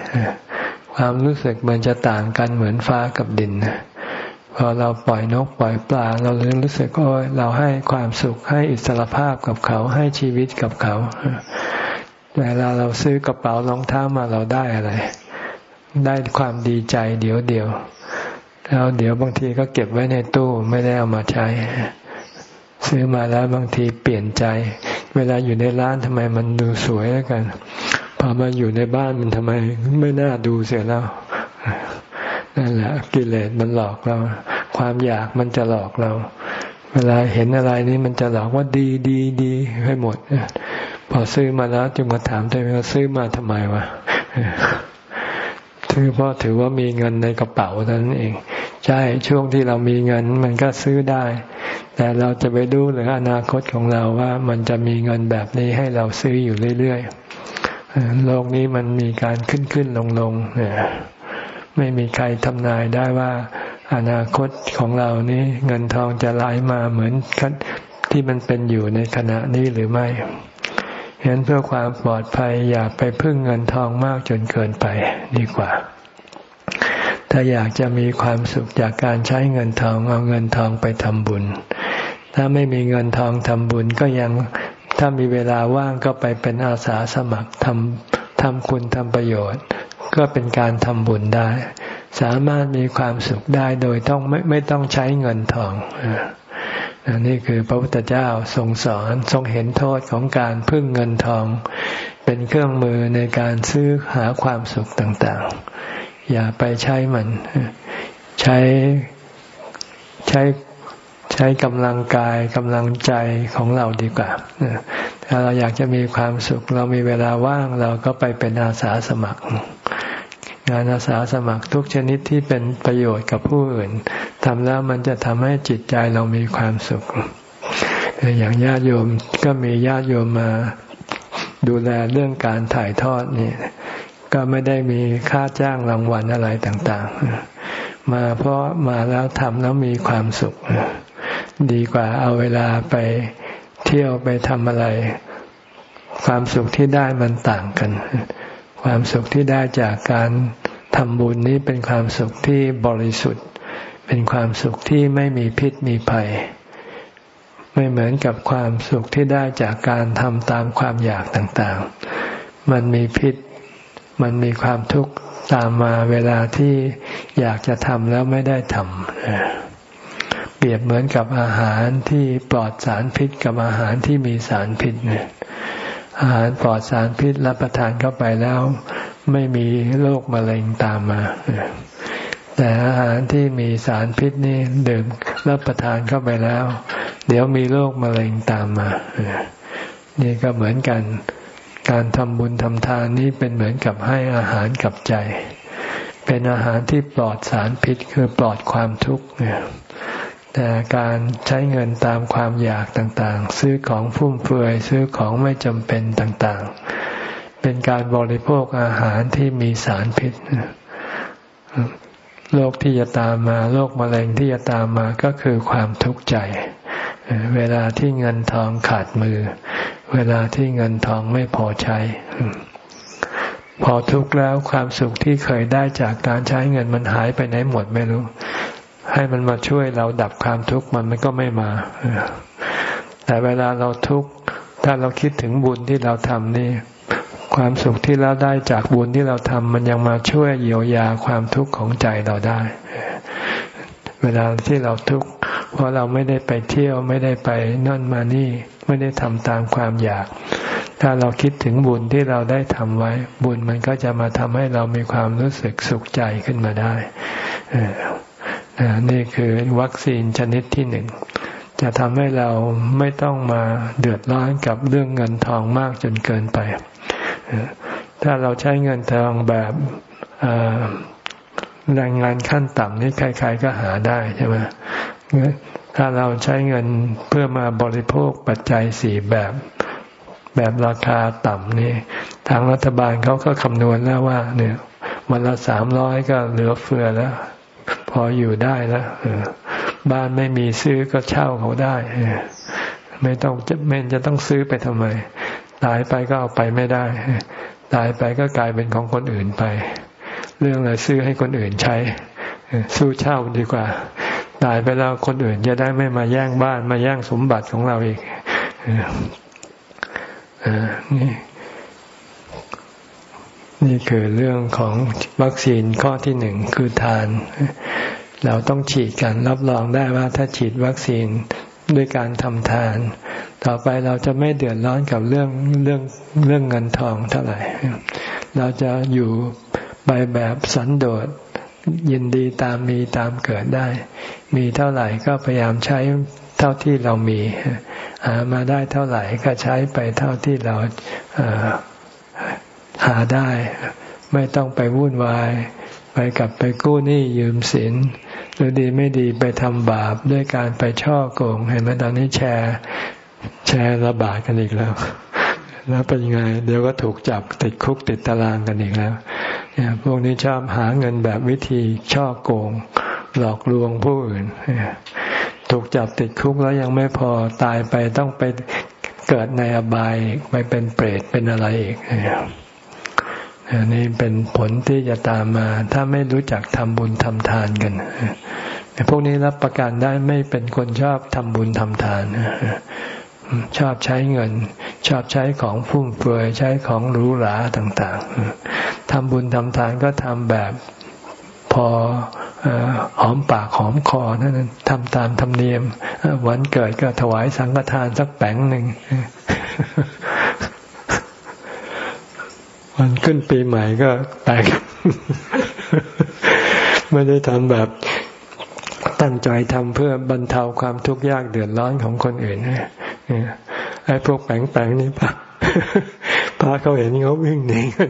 ความรู้สึกมันจะต่างกันเหมือนฟ้ากับดิน พอเราปล่อยนกปล่อยปลา เราเริ่มรู้สึกโอ้ยเราให้ความสุขให้อิสรภาพกับเขาให้ชีวิตกับเขาเวลาเราซื้อกระเป๋ารองเท้ามาเราได้อะไร ได้ความดีใจเดี๋ยวเดียวแล้วเดี๋ยวบางทีก็เก็บไว้ในตู้ไม่ได้เอามาใช้ ซื้อมาแล้วบางทีเปลี่ยนใจ เวลาอยู่ในร้านทำไมมันดูสวยแล้วกันพอมาอยู่ในบ้านมันทำไมไม่น่าดูเสียแล้ว นั่นแหละกิเลสมันหลอกเรา ความอยากมันจะหลอกเรา เวลาเห็นอะไรนี้มันจะหลอกว่าดีดีดีให้หมดพอซื้อมาแล้วจึงมาถามตัวเองว่าซื้อมาทำไมวะซื้อเพราะถือว่ามีเงินในกระเป๋านั้นเอง ใช่ช่วงที่เรามีเงินมันก็ซื้อได้ แต่เราจะไปดูหรืออนาคตของเราว่ามันจะมีเงินแบบนี้ให้เราซื้ออยู่เรื่อยๆโลกนี้มันมีการขึ้นขึ้นลงลง ไม่มีใครทำนายได้ว่า อนาคตของเรานี้เงินทองจะไหลามาเหมือนที่มันเป็นอยู่ในขณะนี้หรือไม่เห็นเพื่อความปลอดภัยอย่าไปพึ่งเงินทองมากจนเกินไปดีกว่า ถ้าอยากจะมีความสุขจากการใช้เงินทองเอาเงินทองไปทำบุญ ถ้าไม่มีเงินทองทำบุญก็ยังถ้ามีเวลาว่างก็ไปเป็นอาสาสมัครทำทำคุณทำประโยชน์ ก็เป็นการทำบุญได้ สามารถมีความสุขได้โดยต้องไม่ไม่ต้องใช้เงินทองนี่คือพระพุทธเจ้าทรงสอนทรงเห็นโทษของการพึ่งเงินทอง เป็นเครื่องมือในการซื้อหาความสุขต่างๆ อย่าไปใช้มัน ใช้ใช้ใช้กำลังกายกำลังใจของเราดีกว่าถ้าเราอยากจะมีความสุข เรามีเวลาว่างเราก็ไปเป็นอาสาสมัคร งานอาสาสมัครทุกชนิดที่เป็นประโยชน์กับผู้อื่นทำแล้วมันจะทำให้จิตใจเรามีความสุข อย่างญาติโยมก็มีญาติโยมมาดูแลเรื่องการถ่ายทอดนี่ก็ไม่ได้มีค่าจ้างรางวัลอะไรต่าง ๆ มาเพราะมาแล้วทำแล้วมีความสุข ดีกว่าเอาเวลาไปเที่ยวไปทำอะไร ความสุขที่ได้มันต่างกัน ความสุขที่ได้จากการทำบุญนี้เป็นความสุขที่บริสุทธิ์ เป็นความสุขที่ไม่มีพิษมีภัย ไม่เหมือนกับความสุขที่ได้จากการทำตามความอยากต่างๆ มันมีพิษ มันมีความทุกข์ตามมาเวลาที่อยากจะทำแล้วไม่ได้ทำเปรียบเหมือนกับอาหารที่ปลอดสารพิษกับอาหารที่มีสารพิษเนี่ย อาหารปลอดสารพิษรับประทานเข้าไปแล้ว ไม่มีโรคมะเร็งตามมา แต่อาหารที่มีสารพิษนี่ดื่มรับประทานเข้าไปแล้ว เดี๋ยวมีโรคมะเร็งตามมา นี่ก็เหมือนกัน การทำบุญทำทานนี้เป็นเหมือนกับให้อาหารกับใจ เป็นอาหารที่ปลอดสารพิษคือปลอดความทุกข์เนี่ย แต่การใช้เงินตามความอยากต่างๆ ซื้อของฟุ่มเฟือยซื้อของไม่จำเป็นต่างๆ เป็นการบริโภคอาหารที่มีสารพิษโรคที่จะตามมาโรคมะเร็งที่จะตามมาก็คือความทุกข์ใจ เวลาที่เงินทองขาดมือ เวลาที่เงินทองไม่พอใช้ พอทุกข์แล้วความสุขที่เคยได้จากการใช้เงินมันหายไปไหนหมดไม่รู้ ให้มันมาช่วยเราดับความทุกข์มันมันก็ไม่มา แต่เวลาเราทุกข์ถ้าเราคิดถึงบุญที่เราทำนี่ ความสุขที่เราได้จากบุญที่เราทำมันยังมาช่วยเยียวยาความทุกข์ของใจเราได้ เวลาที่เราทุกข์เพราะเราไม่ได้ไปเที่ยวไม่ได้ไปนั่นมานี่ ไม่ได้ทำตามความอยาก ถ้าเราคิดถึงบุญที่เราได้ทำไว้ บุญมันก็จะมาทำให้เรามีความรู้สึกสุขใจขึ้นมาได้ นี่คือวัคซีนชนิดที่หนึ่ง จะทำให้เราไม่ต้องมาเดือดร้อนกับเรื่องเงินทองมากจนเกินไป ถ้าเราใช้เงินทองแบบแรงงานขั้นต่ำนี่ใคร ๆ ก็หาได้ใช่ไหมถ้าเราใช้เงินเพื่อมาบริโภคปัจจัยสี่แบบแบบราคาต่ำนี่ ทางรัฐบาลเขาก็คำนวณแล้วว่า เนี่ย วันละสามร้อยก็เหลือเฟือแล้ว พออยู่ได้แล้วบ้านไม่มีซื้อก็เช่าเขาได้ไม่ต้องจะไม่จะต้องซื้อไปทำไม ตายไปก็เอาไปไม่ได้ ตายไปก็กลายเป็นของคนอื่นไป เรื่องอะไรซื้อให้คนอื่นใช้สู้เช่าดีกว่า ตายไปแล้วคนอื่นจะได้ไม่มาแย่งบ้านมาแย่งสมบัติของเราอีกนี่ นี่คือเรื่องของวัคซีนข้อที่หนึ่งคือทาน เราต้องฉีดกันรับรองได้ว่าถ้าฉีดวัคซีนด้วยการทำทาน ต่อไปเราจะไม่เดือดร้อนกับเรื่องเรื่องเรื่องเงินทองเท่าไหร่ เราจะอยู่ไปแบบสันโดษยินดีตามมีตามเกิดได้ มีเท่าไหร่ก็พยายามใช้เท่าที่เรามีหามาได้เท่าไหร่ก็ใช้ไปเท่าที่เรา หาได้ ไม่ต้องไปวุ่นวาย ไปกับไปกู้หนี้ยืมสิน หรือดีไม่ดีไปทำบาปด้วยการไปช่อโกง เห็นไหมตอนนี้แชร์ แชร์ระบาดกันอีกแล้ว แล้วเป็นยังไง เดี๋ยวก็ถูกจับติดคุกติดตารางกันอีกแล้วเนี่ยพวกนี้ชอบหาเงินแบบวิธีช่อโกง หลอกลวงผู้อื่น ถูกจับติดคุกแล้วยังไม่พอตายไปต้องไปเกิดในอบายไปเป็นเปรตเป็นอะไรอีกนี่ นี่เป็นผลที่จะตามมา ถ้าไม่รู้จักทำบุญทำทานกันพวกนี้รับประกันได้ไม่เป็นคนชอบทำบุญทำทานชอบใช้เงิน ชอบใช้ของฟุ่มเฟือยใช้ของหรูหราต่างๆทำบุญทำทานก็ทำแบบพอหอมปากหอมคอนั่นทำตามธรรมเนียมวันเกิดก็ถวายสังฆทานสักแป้งหนึ่ง วันขึ้นปีใหม่ก็แตกไม่ได้ทำแบบตั้งใจทำเพื่อบรรเทาความทุกข์ยากเดือดร้อนของคนอื่นไอ้พวกแปลงๆนี่ปะพาเขาเห็นเขาวิ่งหนีกัน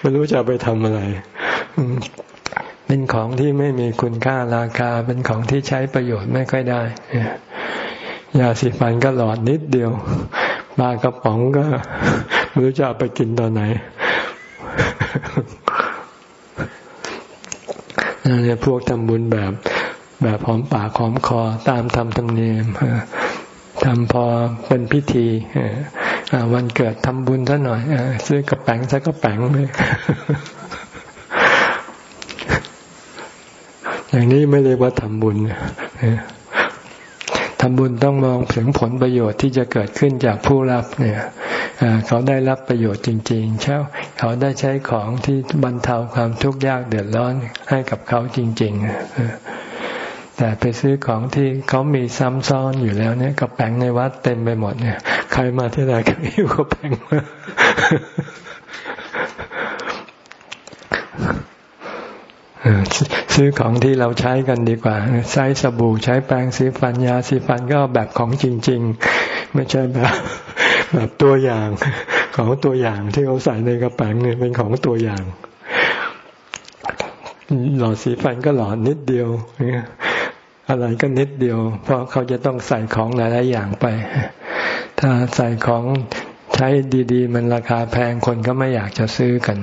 ไม่รู้จะไปทำอะไรเป็นของที่ไม่มีคุณค่าราคา เป็นของที่ใช้ประโยชน์ไม่ค่อยได้ยาสีฟันก็หลอดนิดเดียวปลากระป๋องก็ ไม่รู้จะเอาไปกินตอนไหนนั่นเนี่ยพวกทำบุญแบบแบบหอมปากหอมคอตามทำธรรมเนียมทำพอเป็นพิธีวันเกิดทำบุญซะหน่อยซื้อกระแป้งซะกระแป้งไปอย่างนี้ไม่เรียกว่าทำบุญ ทำบุญต้องมองถึงผลประโยชน์ที่จะเกิดขึ้นจากผู้รับเนี่ยเขาได้รับประโยชน์จริงๆเช่าเขาได้ใช้ของที่บรรเทาความทุกข์ยากเดือดร้อนให้กับเขาจริง ๆ แต่ไปซื้อของที่เขามีซ้ำซ้อนอยู่แล้วเนี่ยกระแปงในวัดเต็มไปหมดเนี่ย ใครมาที่ไหนก็หิ้วกระแปงมา ซื้อของที่เราใช้กันดีกว่า ใช้สบู่ใช้แปรงสีฟันยาสีฟันก็แบบของจริง ๆ ไม่ใช่แบบแบบตัวอย่าง ของตัวอย่างที่เขาใส่ในกระแปงเนี่ยเป็นของตัวอย่าง หลอดสีฟันก็หลอดนิดเดียวอะไรก็นิดเดียว เพราะเขาจะต้องใส่ของหลายๆอย่างไป ถ้าใส่ของใช้ดี ๆ มันราคาแพงคนก็ไม่อยากจะซื้อกัน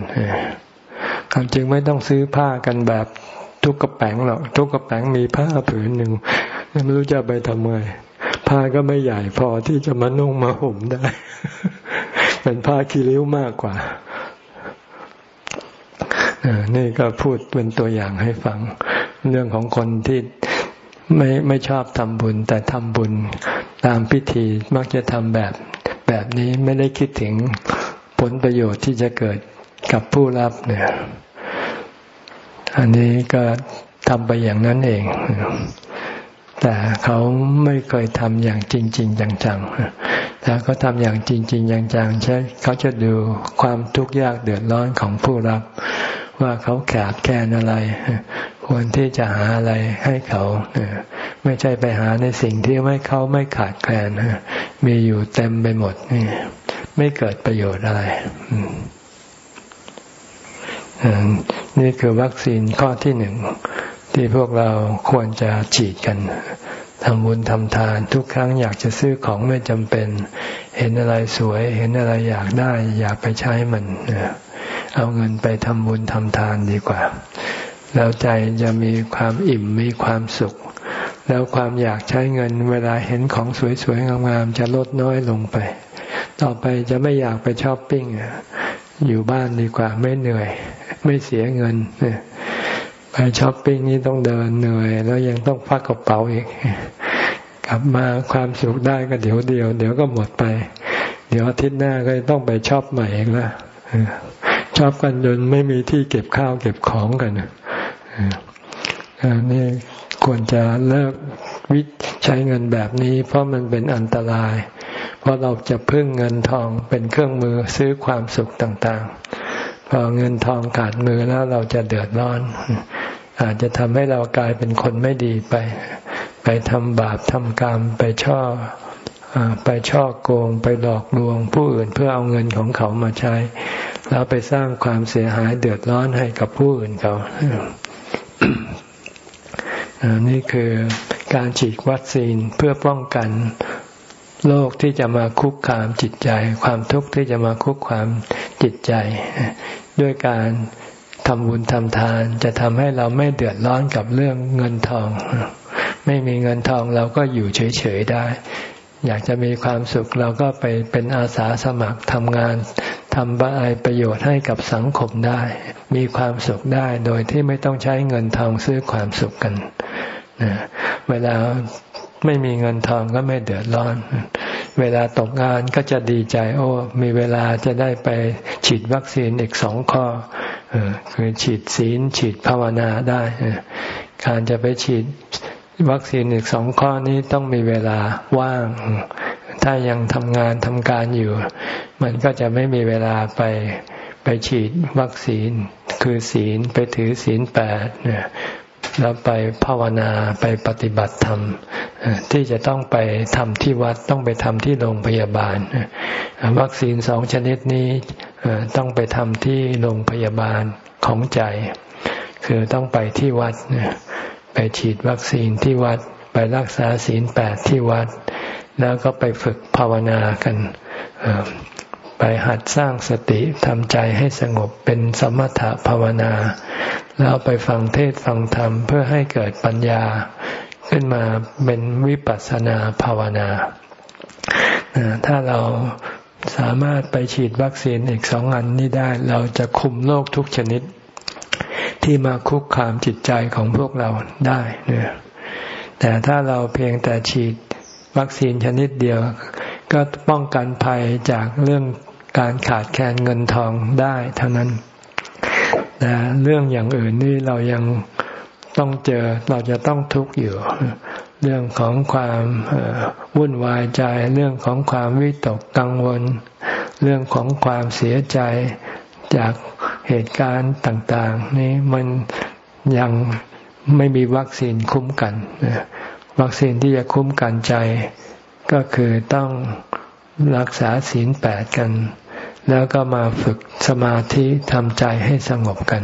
ความจริงไม่ต้องซื้อผ้ากันแบบทุกกระแป้งหรอกทุกกระแป้งมีผ้าผืนหนึ่งไม่รู้จะไปทำไมผ้าก็ไม่ใหญ่พอที่จะมานุ่งมาห่มได้ เป็นผ้าคีริ้วมากกว่านี่ก็พูดเป็นตัวอย่างให้ฟัง เรื่องของคนที่ไม่ไม่ชอบทำบุญ แต่ทำบุญตามพิธีมักจะทำแบบ แบบนี้ไม่ได้คิดถึงผลประโยชน์ที่จะเกิด กับผู้รับเนี่ย อันนี้ก็ทำไปอย่างนั้นเอง แต่เขาไม่เคยทำอย่างจริงๆจังๆถ้าเขาทำอย่างจริงๆจังๆใช่เขาจะดูความทุกข์ยากเดือดร้อนของผู้รับ ว่าเขาขาดแคลนอะไร ควรที่จะหาอะไรให้เขาไม่ใช่ไปหาในสิ่งที่ไม่เขาไม่ขาดแคลนมีอยู่เต็มไปหมดนี่ไม่เกิดประโยชน์อะไร นี่คือวัคซีนข้อที่หนึ่งที่พวกเราควรจะฉีดกันทำบุญทำทานทุกครั้งอยากจะซื้อของไม่จำเป็น เห็นอะไรสวย เห็นอะไรอยากได้ อยากไปใช้มันเอาเงินไปทำบุญทำทานดีกว่า แล้วใจจะมีความอิ่มมีความสุข แล้วความอยากใช้เงินเวลาเห็นของสวยๆงามๆจะลดน้อยลงไป ต่อไปจะไม่อยากไปช้อปปิ้ง อยู่บ้านดีกว่าไม่เหนื่อย ไม่เสียเงินไปช้อปปิ้งนี่ต้องเดินเหนื่อย แล้วยังต้องพักกระเป๋าอีกกลับมาความสุขได้ก็เดี๋ยวเดียว เดี๋ยวก็หมดไป เดี๋ยวอาทิตย์หน้าก็ต้องไปชอบใหม่อีกล้วชอบกันจนไม่มีที่เก็บข้าวเก็บของกันนี่ควรจะเลิกวิใช้เงินแบบนี้ เพราะมันเป็นอันตราย ราะเราจะพึ่งเงินทองเป็นเครื่องมือซื้อความสุขต่างๆ พอเงินทองขาดมือแล้วเราจะเดือดร้อน อาจจะทำให้เรากลายเป็นคนไม่ดีไป ไปทำบาปทำกรรมไปช่อไปช่อโกงไปหลอกลวงผู้อื่นเพื่อเอาเงินของเขามาใช้ แล้วไปสร้างความเสียหายเดือดร้อนให้กับผู้อื่นเขานี่คือการฉีดวัคซีนเพื่อป้องกัน โลกที่จะมาคุกคามจิตใจ ความทุกข์ที่จะมาคุกคามจิตใจ ด้วยการทำบุญทำทาน จะทำให้เราไม่เดือดร้อนกับเรื่องเงินทอง ไม่มีเงินทองเราก็อยู่เฉยๆได้ อยากจะมีความสุขเราก็ไปเป็นอาสาสมัครทำงานทำอะไรประโยชน์ให้กับสังคมได้ มีความสุขได้โดยที่ไม่ต้องใช้เงินทองซื้อความสุขกันเวลา ไม่มีเงินทองก็ไม่เดือดร้อน เวลาตกงานก็จะดีใจ โอ้ มีเวลาจะได้ไปฉีดวัคซีนอีกสองข้อคือฉีดศีลฉีดภาวนาได้การจะไปฉีดวัคซีนอีกสองข้อนี้ต้องมีเวลาว่าง ถ้ายังทำงานทำการอยู่ มันก็จะไม่มีเวลาไปไปฉีดวัคซีน คือศีลไปถือศีลแปด แล้วไปภาวนาไปปฏิบัติธรรมที่จะต้องไปทำที่วัดต้องไปทำที่โรงพยาบาล วัคซีนสองชนิดนี้ต้องไปทำที่โรงพยาบาลของใจ คือต้องไปที่วัดไปฉีดวัคซีนที่วัดไปรักษาศีลแปดที่วัด แล้วก็ไปฝึกภาวนากัน ไปหัดสร้างสติทำใจให้สงบเป็นสมถะภาวนา แล้วไปฟังเทศฟังธรรมเพื่อให้เกิดปัญญา ขึ้นมาเป็นวิปัสสนาภาวนา ถ้าเราสามารถไปฉีดวัคซีนอีกสองอันนี้ได้ เราจะคุมโรคทุกชนิด ที่มาคุกคามจิตใจของพวกเราได้เนี่ยแต่ถ้าเราเพียงแต่ฉีดวัคซีนชนิดเดียว ก็ป้องกันภัยจากเรื่อง การขาดแคลนเงินทองได้เท่านั้น แต่เรื่องอย่างอื่นนี่เรายังต้องเจอเราจะต้องทุกข์อยู่ เรื่องของความวุ่นวายใจ เรื่องของความวิตกกังวล เรื่องของความเสียใจจากเหตุการณ์ต่าง ๆ นี่มันยังไม่มีวัคซีนคุ้มกันวัคซีนที่จะคุ้มกันใจก็คือต้อง รักษาศีลแปดกัน แล้วก็มาฝึกสมาธิทำใจให้สงบกัน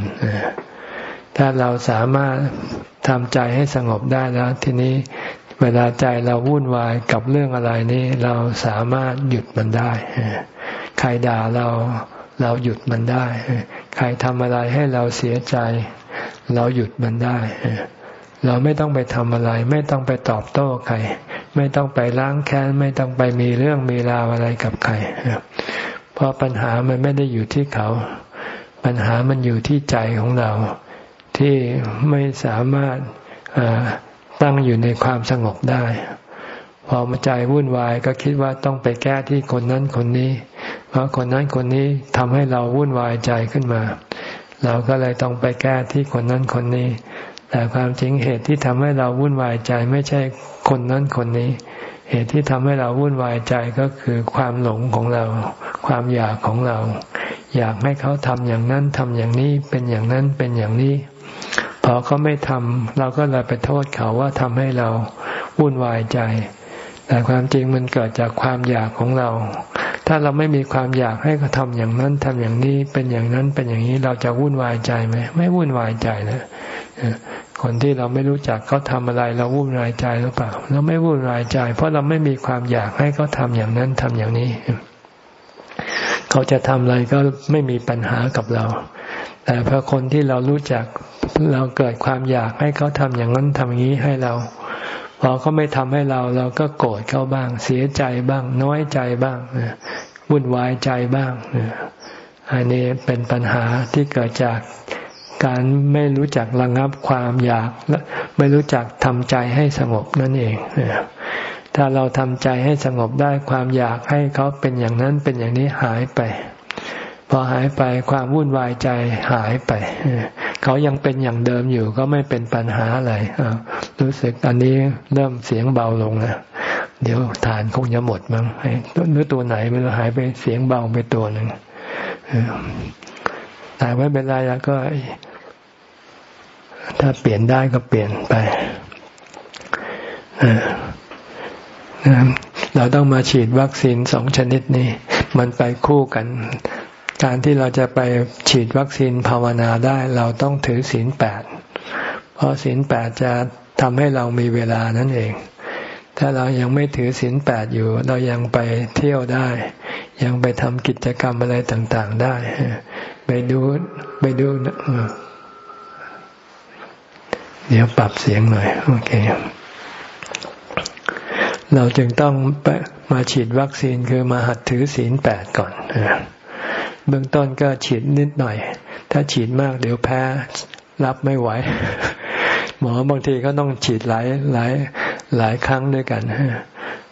ถ้าเราสามารถทำใจให้สงบได้แล้ว ทีนี้เวลาใจเราวุ่นวายกับเรื่องอะไรนี่เราสามารถหยุดมันได้ ใครด่าเราเราหยุดมันได้ ใครทำอะไรให้เราเสียใจ เราหยุดมันได้ เราไม่ต้องไปทำอะไร ไม่ต้องไปตอบโต้ใคร ไม่ต้องไปล้างแค้น ไม่ต้องไปมีเรื่องมีราวอะไรกับใครเพราะปัญหามันไม่ได้อยู่ที่เขา ปัญหามันอยู่ที่ใจของเรา ที่ไม่สามารถตั้งอยู่ในความสงบได้ พอมาใจวุ่นวายก็คิดว่าต้องไปแก้ที่คนนั้นคนนี้ เพราะคนนั้นคนนี้ทำให้เราวุ่นวายใจขึ้นมา เราก็เลยต้องไปแก้ที่คนนั้นคนนี้ แต่ความจริงเหตุที่ทำให้เราวุ่นวายใจไม่ใช่คนนั้นคนนี้ เหตุที่ทำให้เราวุ่นวายใจก็คือความหลงของเรา ความอยากของเรา อยากให้เขาทำอย่างนั้นทำอย่างนี้เป็นอย่างนั้นเป็นอย่างนี้ พอเขาไม่ทำเราก็เลยไปโทษเขาว่าทำให้เราวุ่นวายใจ แต่ความจริงมันเกิดจากความอยากของเรา ถ้าเราไม่มีความอยากให้เขาทำอย่างนั้นทำอย่างนี้เป็นอย่างนั้นเป็นอย่างนี้เราจะวุ่นวายใจไหมไม่วุ่นวายใจนะ คนที่เราไม่รู้จักเขาทำอะไรเราวุ่นวายใจหรือเปล่า เราไม่วุ่นวายใจ เพราะเราไม่มีความอยากให้เขาทำอย่างนั้นทำอย่างนี้ เขาจะทำอะไรก็ไม่มีปัญหากับเรา แต่พอคนที่เรารู้จักเราเกิดความอยากให้เขาทำอย่างนั้นทำอย่างนี้ให้เราพอเขาไม่ทำให้เราเราก็โกรธเขาบ้าง เสียใจบ้าง น้อยใจบ้างวุ่นวายใจบ้างอันนี้เป็นปัญหาที่เกิดจาก การไม่รู้จักระงับความอยากและไม่รู้จักทำใจให้สงบนั่นเองถ้าเราทำใจให้สงบได้ความอยากให้เขาเป็นอย่างนั้นเป็นอย่างนี้หายไป พอหายไปความวุ่นวายใจหายไปเขายังเป็นอย่างเดิมอยู่ก็ไม่เป็นปัญหาอะไรรู้สึกอันนี้เริ่มเสียงเบาลงนะเดี๋ยวฐานคงจะหมดมั้งเนื้อตัวไหนไม่รู้หายไปเสียงเบาไปตัวหนึ่งแต่ไม่เป็นไรแล้วก็ ถ้าเปลี่ยนได้ก็เปลี่ยนไปเราต้องมาฉีดวัคซีนสองชนิดนี้ มันไปคู่กัน การที่เราจะไปฉีดวัคซีนภาวนาได้ เราต้องถือศีลแปดเพราะศีลแปดจะทำให้เรามีเวลานั่นเอง ถ้าเรายังไม่ถือศีลแปดอยู่ เรายังไปเที่ยวได้ ยังไปทำกิจกรรมอะไรต่าง ๆ ได้ ไปดูไปดู เดี๋ยวปรับเสียงหน่อย โอเค เราจึงต้องมาฉีดวัคซีนคือมาหัดถือศีลแปดก่อนเบื้องต้นก็ฉีดนิดหน่อย ถ้าฉีดมากเดี๋ยวแพ้รับไม่ไหว หมอบางทีก็ต้องฉีดหลายหลายหลายครั้งด้วยกัน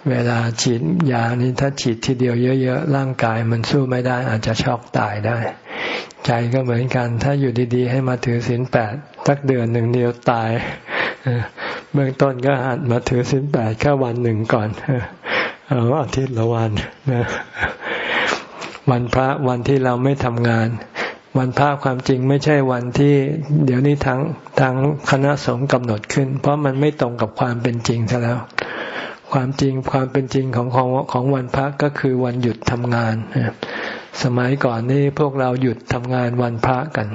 เวลาฉีดยานี้ถ้าฉีดทีเดียวเยอะๆร่างกายมันสู้ไม่ได้ อาจจะช็อกตายได้ ใจก็เหมือนกัน ถ้าอยู่ดีๆ ให้มาถือศีลแปด สักเดือนหนึ่งเดียวตายเบื้องต้นก็หัดมาถือศีลแปดแค่วันหนึ่งก่อนเอาอาทิตย์ละวันนะวันพระวันที่เราไม่ทำงาน วันพระความจริงไม่ใช่วันที่ เดี๋ยวนี้ทั้งทางคณะสงฆ์กำหนดขึ้น เพราะมันไม่ตรงกับความเป็นจริงซะแล้ว ความจริงความเป็นจริงของของของวันพระก็คือวันหยุดทำงานสมัยก่อนนี่พวกเราหยุดทำงานวันพระกัน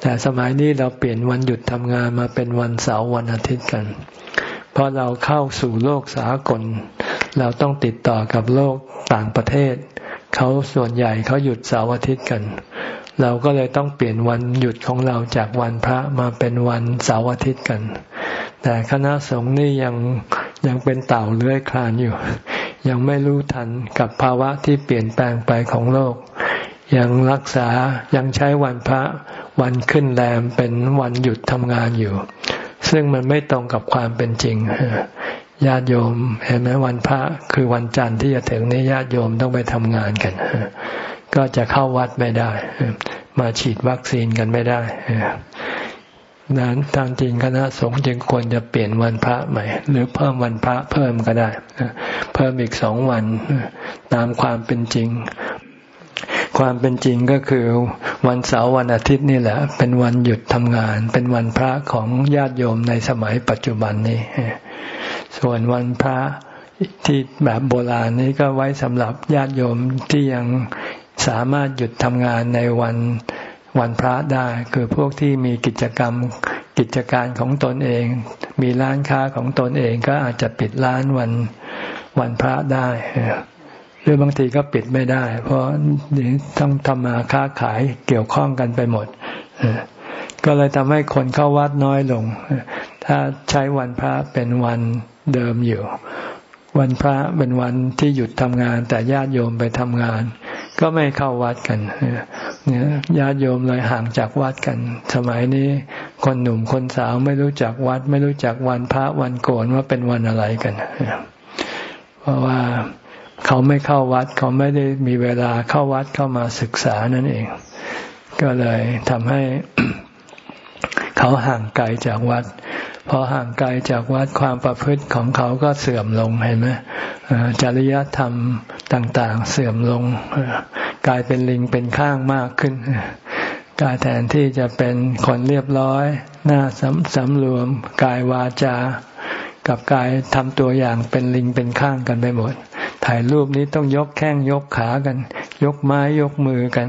แต่สมัยนี้เราเปลี่ยนวันหยุดทำงานมาเป็นวันเสาร์วันอาทิตย์กัน เพราะเราเข้าสู่โลกสากล เราต้องติดต่อกับโลกต่างประเทศ เขาส่วนใหญ่เขาหยุดเสาร์อาทิตย์กัน เราก็เลยต้องเปลี่ยนวันหยุดของเราจากวันพระมาเป็นวันเสาร์อาทิตย์กัน แต่คณะสงฆ์นี่ยังยังเป็นเต่าเลื้อยคลานอยู่ ยังไม่รู้ทันกับภาวะที่เปลี่ยนแปลงไปของโลก ยังรักษายังใช้วันพระ วันขึ้นแรมเป็นวันหยุดทำงานอยู่ ซึ่งมันไม่ตรงกับความเป็นจริงญาติโยมเห็นไหมวันพระคือวันจันทร์ที่จะถึงนี้ญาติโยมต้องไปทำงานกันก็จะเข้าวัดไม่ได้ มาฉีดวัคซีนกันไม่ได้นั้นทางจริงคณะสงฆ์จึงควรจะเปลี่ยนวันพระใหม่ หรือเพิ่มวันพระเพิ่มก็ได้ เพิ่มอีกสองวันตามความเป็นจริง ความเป็นจริงก็คือวันเสาร์วันอาทิตย์นี่แหละ เป็นวันหยุดทำงาน เป็นวันพระของญาติโยมในสมัยปัจจุบันนี้ ส่วนวันพระที่แบบโบราณนี้ก็ไว้สำหรับญาติโยมที่ยังสามารถหยุดทำงานในวันวันพระได้คือพวกที่มีกิจกรรมกิจการของตนเอง มีร้านค้าของตนเองก็อาจจะปิดร้านวันวันพระได้ หรือบางทีก็ปิดไม่ได้ เพราะต้องทำมาค้าขายเกี่ยวข้องกันไปหมดก็เลยทำให้คนเข้าวัดน้อยลง ถ้าใช้วันพระเป็นวันเดิมอยู่ วันพระเป็นวันที่หยุดทำงาน แต่ญาติโยมไปทำงาน ก็ไม่เข้าวัดกันเนี่ยญาติโยมเลยห่างจากวัดกัน สมัยนี้คนหนุ่มคนสาวไม่รู้จักวัด ไม่รู้จักวันพระวันโกนว่าเป็นวันอะไรกัน เพราะว่า เขาไม่เข้าวัด เขาไม่ได้มีเวลาเข้าวัดเข้ามาศึกษานั่นเอง ก็เลยทำให้เขาห่างไกลจากวัดพอห่างไกลจากวัดความประพฤติของเขาก็เสื่อมลงเห็นไหมจริยธรรมต่าง ๆ เสื่อมลงกลายเป็นลิงเป็นข้างมากขึ้นกายแทนที่จะเป็นคนเรียบร้อยหน้าสำสำรวมกายวาจา กับกายทำตัวอย่างเป็นลิงเป็นข้างกันไปหมด ถ่ายรูปนี้ต้องยกแข้งยกขากัน ยกไม้ยกมือกัน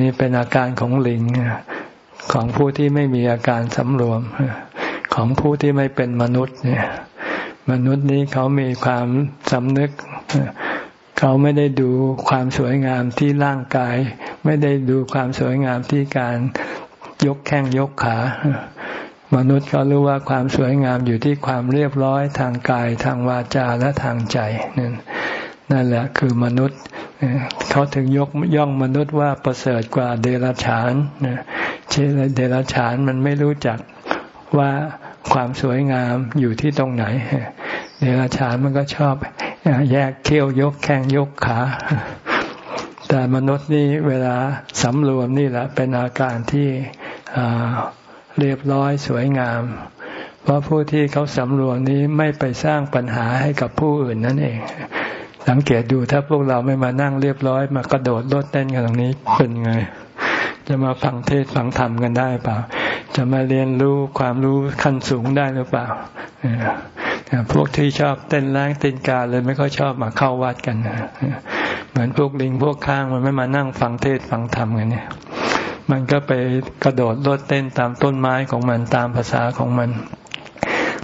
นี่เป็นอาการของลิงของผู้ที่ไม่มีอาการสำรวม ของผู้ที่ไม่เป็นมนุษย์เนี่ย มนุษย์นี้เขามีความสำนึก เขาไม่ได้ดูความสวยงามที่ร่างกาย ไม่ได้ดูความสวยงามที่การยกแข้งยกขา มนุษย์เขารู้ว่าความสวยงามอยู่ที่ความเรียบร้อยทางกายทางวาจาและทางใจนั่นนั่นแหละคือมนุษย์เขาถึงยกย่องมนุษย์ว่าประเสริฐกว่าเดรัจฉานเชเดรัจฉานมันไม่รู้จักว่าความสวยงามอยู่ที่ตรงไหน เดรัจฉานมันก็ชอบแยกเขี้ยวยกแข้งยกขา แต่มนุษย์นี่เวลาสำรวมนี่แหละเป็นอาการที่ เรียบร้อยสวยงาม เพราะผู้ที่เขาสำรวมนี้ไม่ไปสร้างปัญหาให้กับผู้อื่นนั่นเอง สังเกตดูถ้าพวกเราไม่มานั่งเรียบร้อย มากระโดดโลดเต้นกันตรงนี้เป็นไง จะมาฟังเทศฟังธรรมกันได้เปล่า จะมาเรียนรู้ความรู้ขั้นสูงได้หรือเปล่าพวกที่ชอบเต้นแรงเต้นกาเลยไม่ค่อยชอบมาเข้าวัดกันเหมือนพวกลิงพวกข้างมันไม่มานั่งฟังเทศฟังธรรมกันเนี่ย มันก็ไปกระโดดโลดเต้นตามต้นไม้ของมันตามภาษาของมัน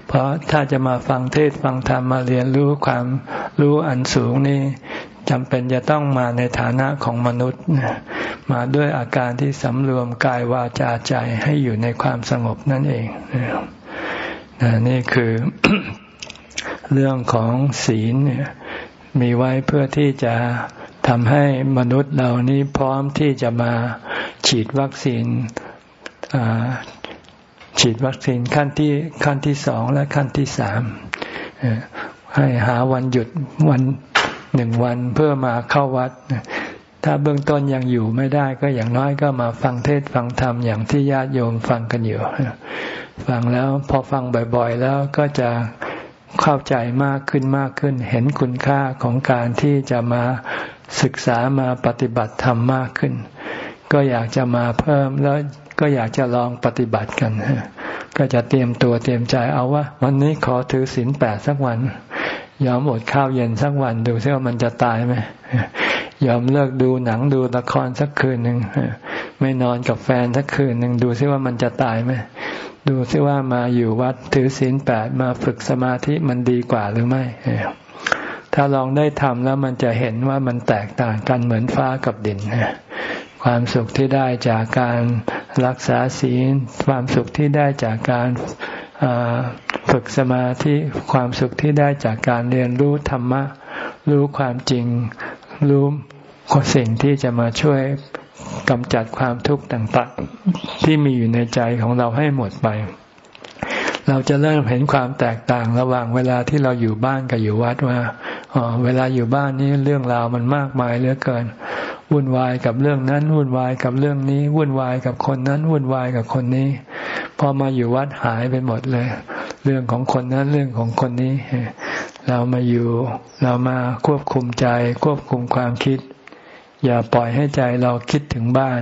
เพราะถ้าจะมาฟังเทศฟังธรรมมาเรียนรู้ความรู้อันสูงนี่จำเป็นจะต้องมาในฐานะของมนุษย์ มาด้วยอาการที่สำรวมกายวาจาใจให้อยู่ในความสงบนั่นเองนี่คือเรื่องของศีลเนี่ยมีไว้เพื่อที่จะทำให้มนุษย์เรานี้พร้อมที่จะมา ฉีดวัคซีนฉีดวัคซีนขั้นที่ขั้นที่สองและขั้นที่สามให้หาวันหยุดวันหนึ่งวันเพื่อมาเข้าวัด ถ้าเบื้องต้นยังอยู่ไม่ได้ก็อย่างน้อยก็มาฟังเทศฟังธรรมอย่างที่ญาติโยมฟังกันอยู่ ฟังแล้วพอฟังบ่อยๆ แล้วก็จะเข้าใจมากขึ้นมากขึ้น เห็นคุณค่าของการที่จะมาศึกษามาปฏิบัติธรรมมากขึ้น ก็อยากจะมาเพิ่มแล้วก็อยากจะลองปฏิบัติกัน ก็จะเตรียมตัวเตรียมใจเอาว่า วันนี้ขอถือศีลแปดสักวัน ยอมอดข้าวเย็นสักวันดูซิว่ามันจะตายไหมยอมเลิกดูหนังดูละครสักคืนหนึ่งไม่นอนกับแฟนสักคืนหนึ่งดูซิว่ามันจะตายไหมดูซิว่ามาอยู่วัดถือศีลแปดมาฝึกสมาธิมันดีกว่าหรือไม่ ถ้าลองได้ทำแล้วมันจะเห็นว่ามันแตกต่างกันเหมือนฟ้ากับดิน ความสุขที่ได้จากการรักษาศีล ความสุขที่ได้จากการฝึกสมาธิความสุขที่ได้จากการเรียนรู้ธรรมะ รู้ความจริง รู้สิ่งที่จะมาช่วยกำจัดความทุกข์ต่างๆ ที่มีอยู่ในใจของเราให้หมดไป เราจะเริ่มเห็นความแตกต่างระหว่างเวลาที่เราอยู่บ้านกับอยู่วัดว่าอ๋อเวลาอยู่บ้านนี้เรื่องราวมันมากมายเหลือเกิน วุ่นวายกับเรื่องนั้น วุ่นวายกับเรื่องนี้ วุ่นวายกับคนนั้น วุ่นวายกับคนนี้ พอมาอยู่วัดหายไปหมดเลย เรื่องของคนนั้นเรื่องของคนนี้ เรามาอยู่เรามาควบคุมใจควบคุมความคิด อย่าปล่อยให้ใจเราคิดถึงบ้าน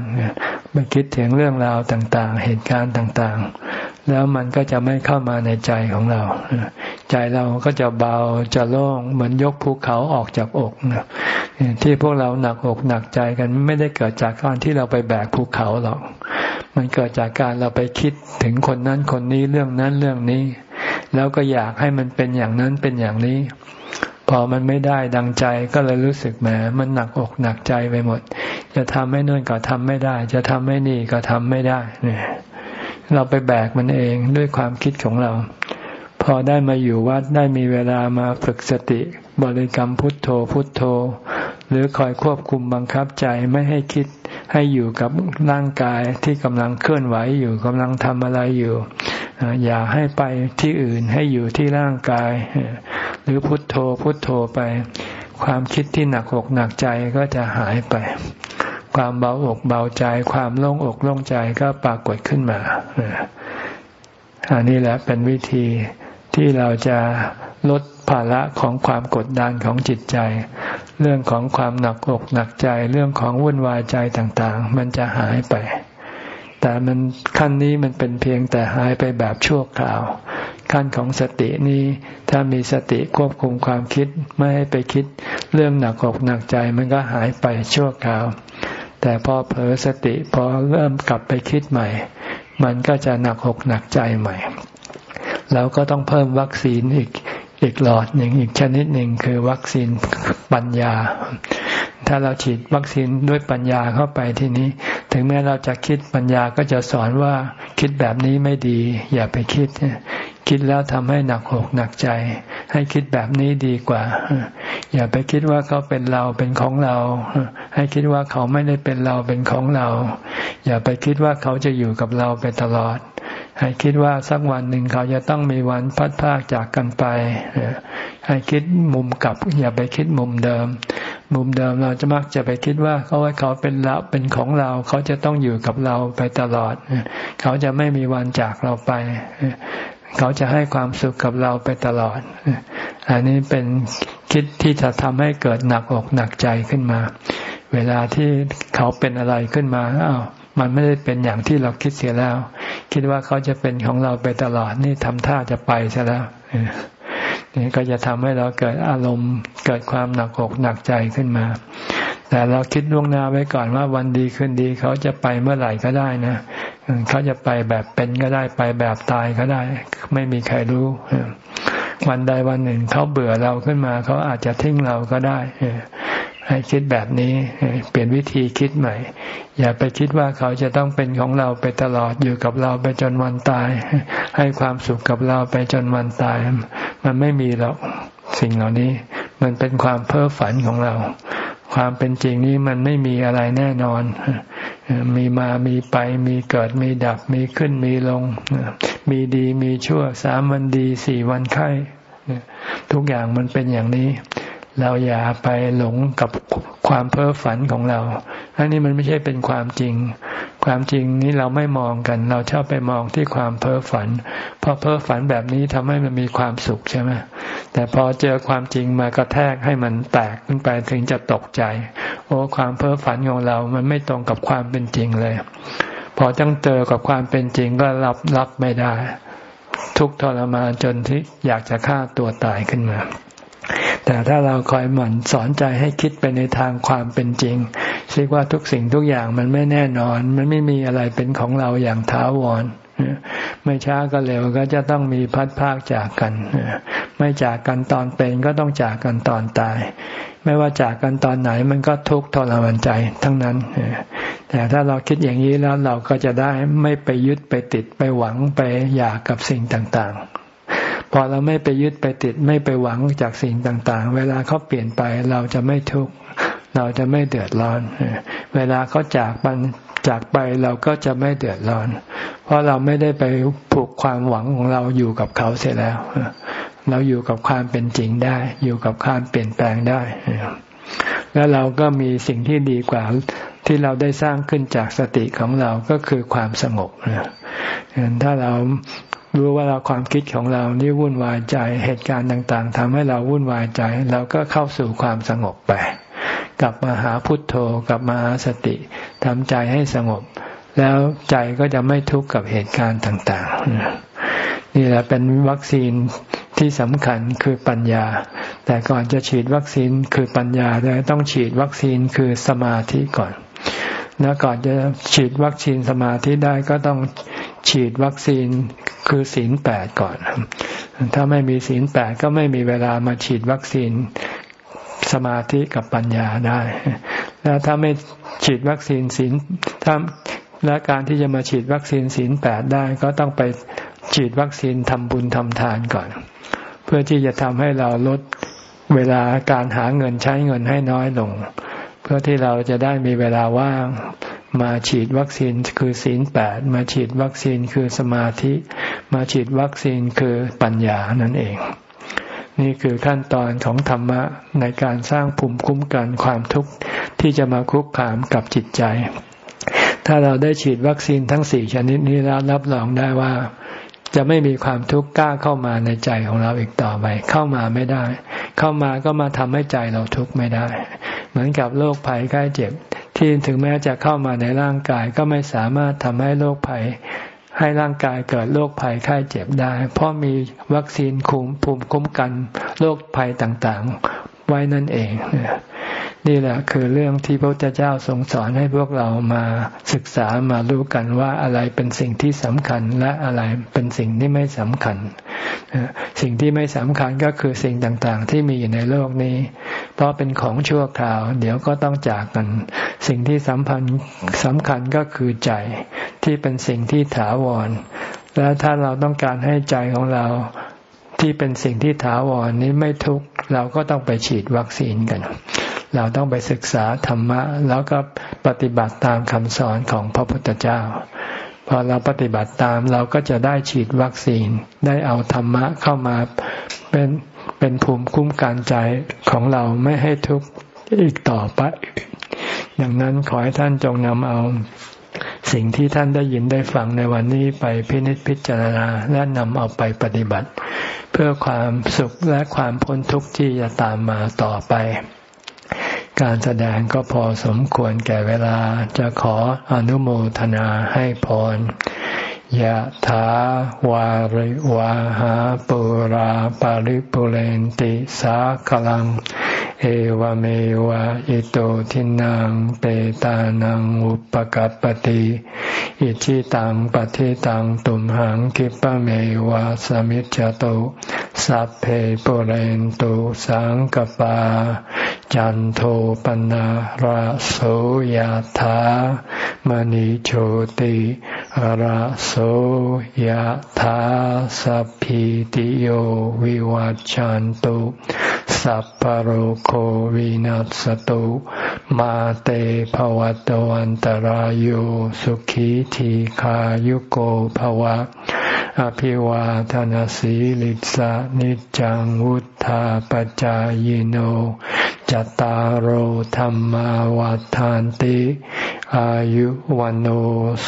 ไปคิดถึงเรื่องราวต่างๆ เหตุการณ์ต่างๆ แล้วมันก็จะไม่เข้ามาในใจของเรา ใจเราก็จะเบาจะโล่งเหมือนยกภูเขาออกจากอกที่พวกเราหนักอกหนักใจกันไม่ได้เกิดจากการที่เราไปแบกภูเขาหรอก มันเกิดจากการเราไปคิดถึงคนนั้นคนนี้เรื่องนั้นเรื่องนี้ แล้วก็อยากให้มันเป็นอย่างนั้นเป็นอย่างนี้ พอมันไม่ได้ดังใจก็เลยรู้สึกแหมมันหนักอกหนักใจไปหมด จะทำให้นู่นก็ทำไม่ได้ จะทำให้นี่ก็ทำไม่ได้เนี่ย เราไปแบกมันเองด้วยความคิดของเรา พอได้มาอยู่วัดได้มีเวลามาฝึกสติบริกรรมพุทโธพุทโธ หรือคอยควบคุมบังคับใจไม่ให้คิดให้อยู่กับร่างกายที่กำลังเคลื่อนไหวอยู่กำลังทำอะไรอยู่อย่าให้ไปที่อื่นให้อยู่ที่ร่างกาย หรือพุทโธพุทโธไป ความคิดที่หนักอกหนักใจก็จะหายไป ความเบาอกเบาใจ ความโล่งอกโล่งใจก็ปรากฏขึ้นมาอันนี้แหละเป็นวิธีที่เราจะลดภาระของความกดดันของจิตใจ เรื่องของความหนักอกหนักใจเรื่องของวุ่นวายใจต่างๆ มันจะหายไป แต่มันขั้นนี้มันเป็นเพียงแต่หายไปแบบชั่วคราว ขั้นของสตินี้ถ้ามีสติควบคุมความคิดไม่ให้ไปคิด เรื่องหนักอกหนักใจมันก็หายไปชั่วคราว แต่พอเผลอสติพอเริ่มกลับไปคิดใหม่ มันก็จะหนักหกหนักใจใหม่เราก็ต้องเพิ่มวัคซีนอีก อีกหลอดหนึ่งอีกชนิดหนึ่งคือวัคซีนปัญญา ถ้าเราฉีดวัคซีนด้วยปัญญาเข้าไปทีนี้ ถึงแม้เราจะคิดปัญญาก็จะสอนว่าคิดแบบนี้ไม่ดี อย่าไปคิด คิดแล้วทำให้หนักหกหนักใจ ให้คิดแบบนี้ดีกว่า อย่าไปคิดว่าเขาเป็นเราเป็นของเรา ให้คิดว่าเขาไม่ได้เป็นเราเป็นของเรา อย่าไปคิดว่าเขาจะอยู่กับเราไปตลอด ให้คิดว่าสักวันหนึ่งเขาจะต้องมีวันพัดพากจากกันไป ให้คิดมุมกลับ อย่าไปคิดมุมเดิม มุมเดิมเราจะมักจะไปคิดว่าเขาว่าเขาเป็นเราเป็นของเรา เขาจะต้องอยู่กับเราไปตลอด เขาจะไม่มีวันจากเราไป เขาจะให้ความสุขกับเราไปตลอด อันนี้เป็นคิดที่จะทำให้เกิดหนักอกหนักใจขึ้นมา เวลาที่เขาเป็นอะไรขึ้นมาอ้าว มันไม่ได้เป็นอย่างที่เราคิดเสียแล้ว คิดว่าเขาจะเป็นของเราไปตลอดนี่ทำท่าจะไปซะแล้วนี่ก็จะทำให้เราเกิดอารมณ์ เกิดความหนักอกหนักใจขึ้นมา แต่เราคิดล่วงหน้าไว้ก่อนว่าวันดีขึ้นดี เขาจะไปเมื่อไหร่ก็ได้นะเขาจะไปแบบเป็นก็ได้ไปแบบตายก็ได้ ไม่มีใครรู้วันใดวันหนึ่งเขาเบื่อเราขึ้นมา เขาอาจจะทิ้งเราก็ได้ ให้คิดแบบนี้ เปลี่ยนวิธีคิดใหม่ อย่าไปคิดว่าเขาจะต้องเป็นของเราไปตลอดอยู่กับเราไปจนวันตาย ให้ความสุขกับเราไปจนวันตาย มันไม่มีหรอกสิ่งเหล่านี้ มันเป็นความเพ้อฝันของเรา ความเป็นจริงนี้มันไม่มีอะไรแน่นอน มีมามีไป มีเกิดมีดับมีขึ้นมีลง มีดีมีชั่วสามวันดีสี่วันไข้ทุกอย่างมันเป็นอย่างนี้ เราอย่าไปหลงกับความเพ้อฝันของเรา อันนี้มันไม่ใช่เป็นความจริง ความจริงนี้เราไม่มองกัน เราชอบไปมองที่ความเพ้อฝัน เพราะเพ้อฝันแบบนี้ทำให้มันมีความสุขใช่ไหมแต่พอเจอความจริงมากระแทกให้มันแตกขึ้นไปถึงจะตกใจ โอ้ความเพ้อฝันของเรา มันไม่ตรงกับความเป็นจริงเลย พอจังเจอกับความเป็นจริงก็รับรับไม่ได้ ทุกทรมานจนที่อยากจะฆ่าตัวตายขึ้นมา แต่ถ้าเราคอยหมั่นสอนใจให้คิดไปในทางความเป็นจริงคิดว่าทุกสิ่งทุกอย่างมันไม่แน่นอน มันไม่มีอะไรเป็นของเราอย่างท้าวรไม่ช้าก็เร็วก็จะต้องมีพัดพากจากกัน ไม่จากกันตอนเป็นก็ต้องจากกันตอนตาย ไม่ว่าจากกันตอนไหนมันก็ทุกข์ทรมานใจทั้งนั้น แต่ถ้าเราคิดอย่างนี้แล้วเราก็จะได้ไม่ไปยึดไปติดไปหวังไปอยากกับสิ่งต่างๆ พอเราไม่ไปยึดไปติดไม่ไปหวังจากสิ่งต่างๆ เวลาเขาเปลี่ยนไปเราจะไม่ทุกข์เราจะไม่เดือดร้อน เวลาเขาจากมันจากไปเราก็จะไม่เดือดร้อน เพราะเราไม่ได้ไปผูกความหวังของเราอยู่กับเขาเสียแล้ว เราอยู่กับความเป็นจริงได้ อยู่กับความเปลี่ยนแปลงได้ แล้วเราก็มีสิ่งที่ดีกว่าที่เราได้สร้างขึ้นจากสติของเราก็คือความสงบนะถ้าเรา รู้ว่าเราความคิดของเรานี่วุ่นวายใจเหตุการณ์ต่างๆทำให้เราวุ่นวายใจ เราก็เข้าสู่ความสงบไป กลับมาหาพุทโธกลับมาหาสติทำใจให้สงบ แล้วใจก็จะไม่ทุกข์กับเหตุการณ์ต่างๆ นี่แหละเป็นวัคซีนที่สำคัญคือปัญญา แต่ก่อนจะฉีดวัคซีนคือปัญญาเลยต้องฉีดวัคซีนคือสมาธิก่อน แล้วก่อนจะฉีดวัคซีนสมาธิได้ก็ต้อง ฉีดวัคซีนคือศีลแปดก่อน ถ้าไม่มีศีลแปดก็ไม่มีเวลามาฉีดวัคซีนสมาธิกับปัญญาได้ แล้วถ้าไม่ฉีดวัคซีนศีลถ้าและการที่จะมาฉีดวัคซีนศีลแปดได้ก็ต้องไปฉีดวัคซีนทำบุญทำทานก่อน เพื่อที่จะทำให้เราลดเวลาการหาเงินใช้เงินให้น้อยลง เพื่อที่เราจะได้มีเวลาว่าง มาฉีดวัคซีนคือศีลแปดมาฉีดวัคซีนคือสมาธิ มาฉีดวัคซีนคือปัญญานั่นเอง นี่คือขั้นตอนของธรรมะในการสร้างภูมิคุ้มกันความทุกข์ที่จะมาคุกคามกับจิตใจ ถ้าเราได้ฉีดวัคซีนทั้งสี่ชนิดนี้แล้วรับรองได้ว่าจะไม่มีความทุกข์กล้าเข้ามาในใจของเราอีกต่อไป เข้ามาไม่ได้ เข้ามาก็มาทำให้ใจเราทุกข์ไม่ได้ เหมือนกับโรคภัยไข้เจ็บ ที่ถึงแม้จะเข้ามาในร่างกายก็ไม่สามารถทำให้โรคภัย ให้ร่างกายเกิดโรคภัยไข้เจ็บได้ เพราะมีวัคซีนคุมภูมิคุ้มกันโรคภัยต่างๆ ไว้นั่นเอง นี่แหละคือเรื่องที่พระพุทธเจ้าทรงสอนให้พวกเรามาศึกษามารู้กันว่าอะไรเป็นสิ่งที่สำคัญและอะไรเป็นสิ่งที่ไม่สำคัญ สิ่งที่ไม่สำคัญก็คือสิ่งต่างๆ ที่มีอยู่ในโลกนี้ เพราะเป็นของชั่วคราว เดี๋ยวก็ต้องจากกัน สิ่งที่สัมพันธ์สำคัญก็คือใจที่เป็นสิ่งที่ถาวร และถ้าเราต้องการให้ใจของเราที่เป็นสิ่งที่ถาวรนี้ไม่ทุกข์เราก็ต้องไปฉีดวัคซีนกัน เราต้องไปศึกษาธรรมะ แล้วก็ปฏิบัติตามคำสอนของพระพุทธเจ้า พอเราปฏิบัติตามเราก็จะได้ฉีดวัคซีน ได้เอาธรรมะเข้ามาเป็นเป็นภูมิคุ้มกันใจของเราไม่ให้ทุกข์อีกต่อไป ดังนั้นขอให้ท่านจงนำเอาสิ่งที่ท่านได้ยินได้ฟังในวันนี้ไปพินิจพิจารณาและนำเอาไปปฏิบัติ เพื่อความสุขและความพ้นทุกข์ที่จะตามมาต่อไป การแสดงก็พอสมควรแก่เวลาจะขออนุโมทนาให้พร ยะถาวาริวาหาปุราปาริปุเรนติสาคลัง เอวเมวะอิโตทินังเปตานังอุปกัรปติอิชิตังปฏิตังตุมหังคิปะเมวะสมิจจตุสัพเพปุเรนตุสังกปา จันโทปนะราโสยธามณิโชติราโสโยธาสัพพิติโยวิวัจจันตุสัพพโรโควินัสตุมาเตภวัตวันตารโยสุขีทีขายุโกภวะ อภิวาทานสีลิสานิจังวุธาปจายโน จตารโหธรรมวาทานติ อายุวันโอ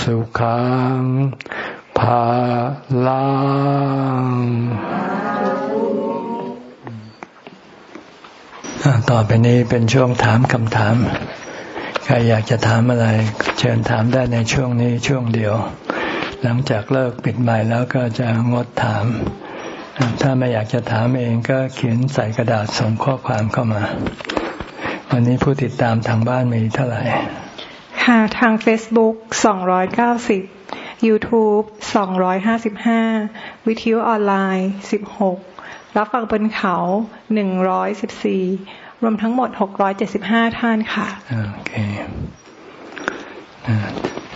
สุขังภาลังต่อไปนี้เป็นช่วงถามคำถาม ใครอยากจะถามอะไร เชิญถามได้ในช่วงนี้ช่วงเดียว หลังจากเลิกปิดใหม่แล้วก็จะงดถาม ถ้าไม่อยากจะถามเองก็เขียนใส่กระดาษส่งข้อความเข้ามา วันนี้ผู้ติดตามทางบ้านมีเท่าไหร่ ค่ะ ทาง Facebook 290 YouTube 255 วิทยุออนไลน์ 16 รับฟังบนเขา 114 รวมทั้งหมด 675 ท่านค่ะโอเค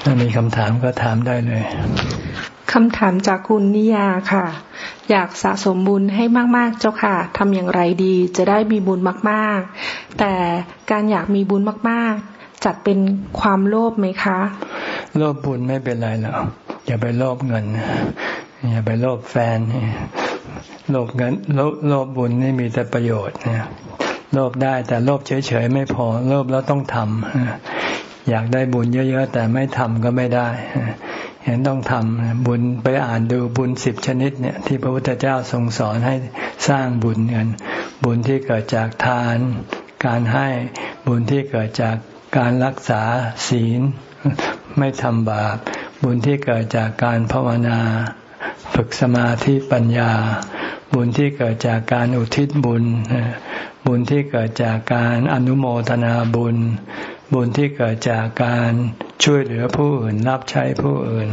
ถ้ามีคำถามก็ถามได้เลยคำถามจากคุณนิยาค่ะ อยากสะสมบุญให้มาก ๆ เจ้าค่ะทำอย่างไรดีจะได้มีบุญมาก ๆ แต่การอยากมีบุญมาก ๆ จัดเป็นความโลภไหมคะ โลภบุญไม่เป็นไรหรอกอย่าไปโลภเงิน อย่าไปโลภแฟนโลภเงินโลภบุญนี่มีแต่ประโยชน์นะโลภได้แต่โลภเฉยๆไม่พอโลภแล้วต้องทำ อยากได้บุญเยอะ ๆ แต่ไม่ทำก็ไม่ได้เห็นต้องทำบุญไปอ่านดูบุญสิบชนิดเนี่ยที่พระพุทธเจ้าทรงสอนให้สร้างบุญกันบุญที่เกิดจากทาน การให้บุญที่เกิดจากการรักษาศีล ไม่ทำบาป บุญที่เกิดจากการภาวนา ฝึกสมาธิปัญญา บุญที่เกิดจากการอุทิศบุญ บุญที่เกิดจากการอนุโมทนาบุญ บุญที่เกิดจากการช่วยเหลือผู้อื่นรับใช้ผู้อื่น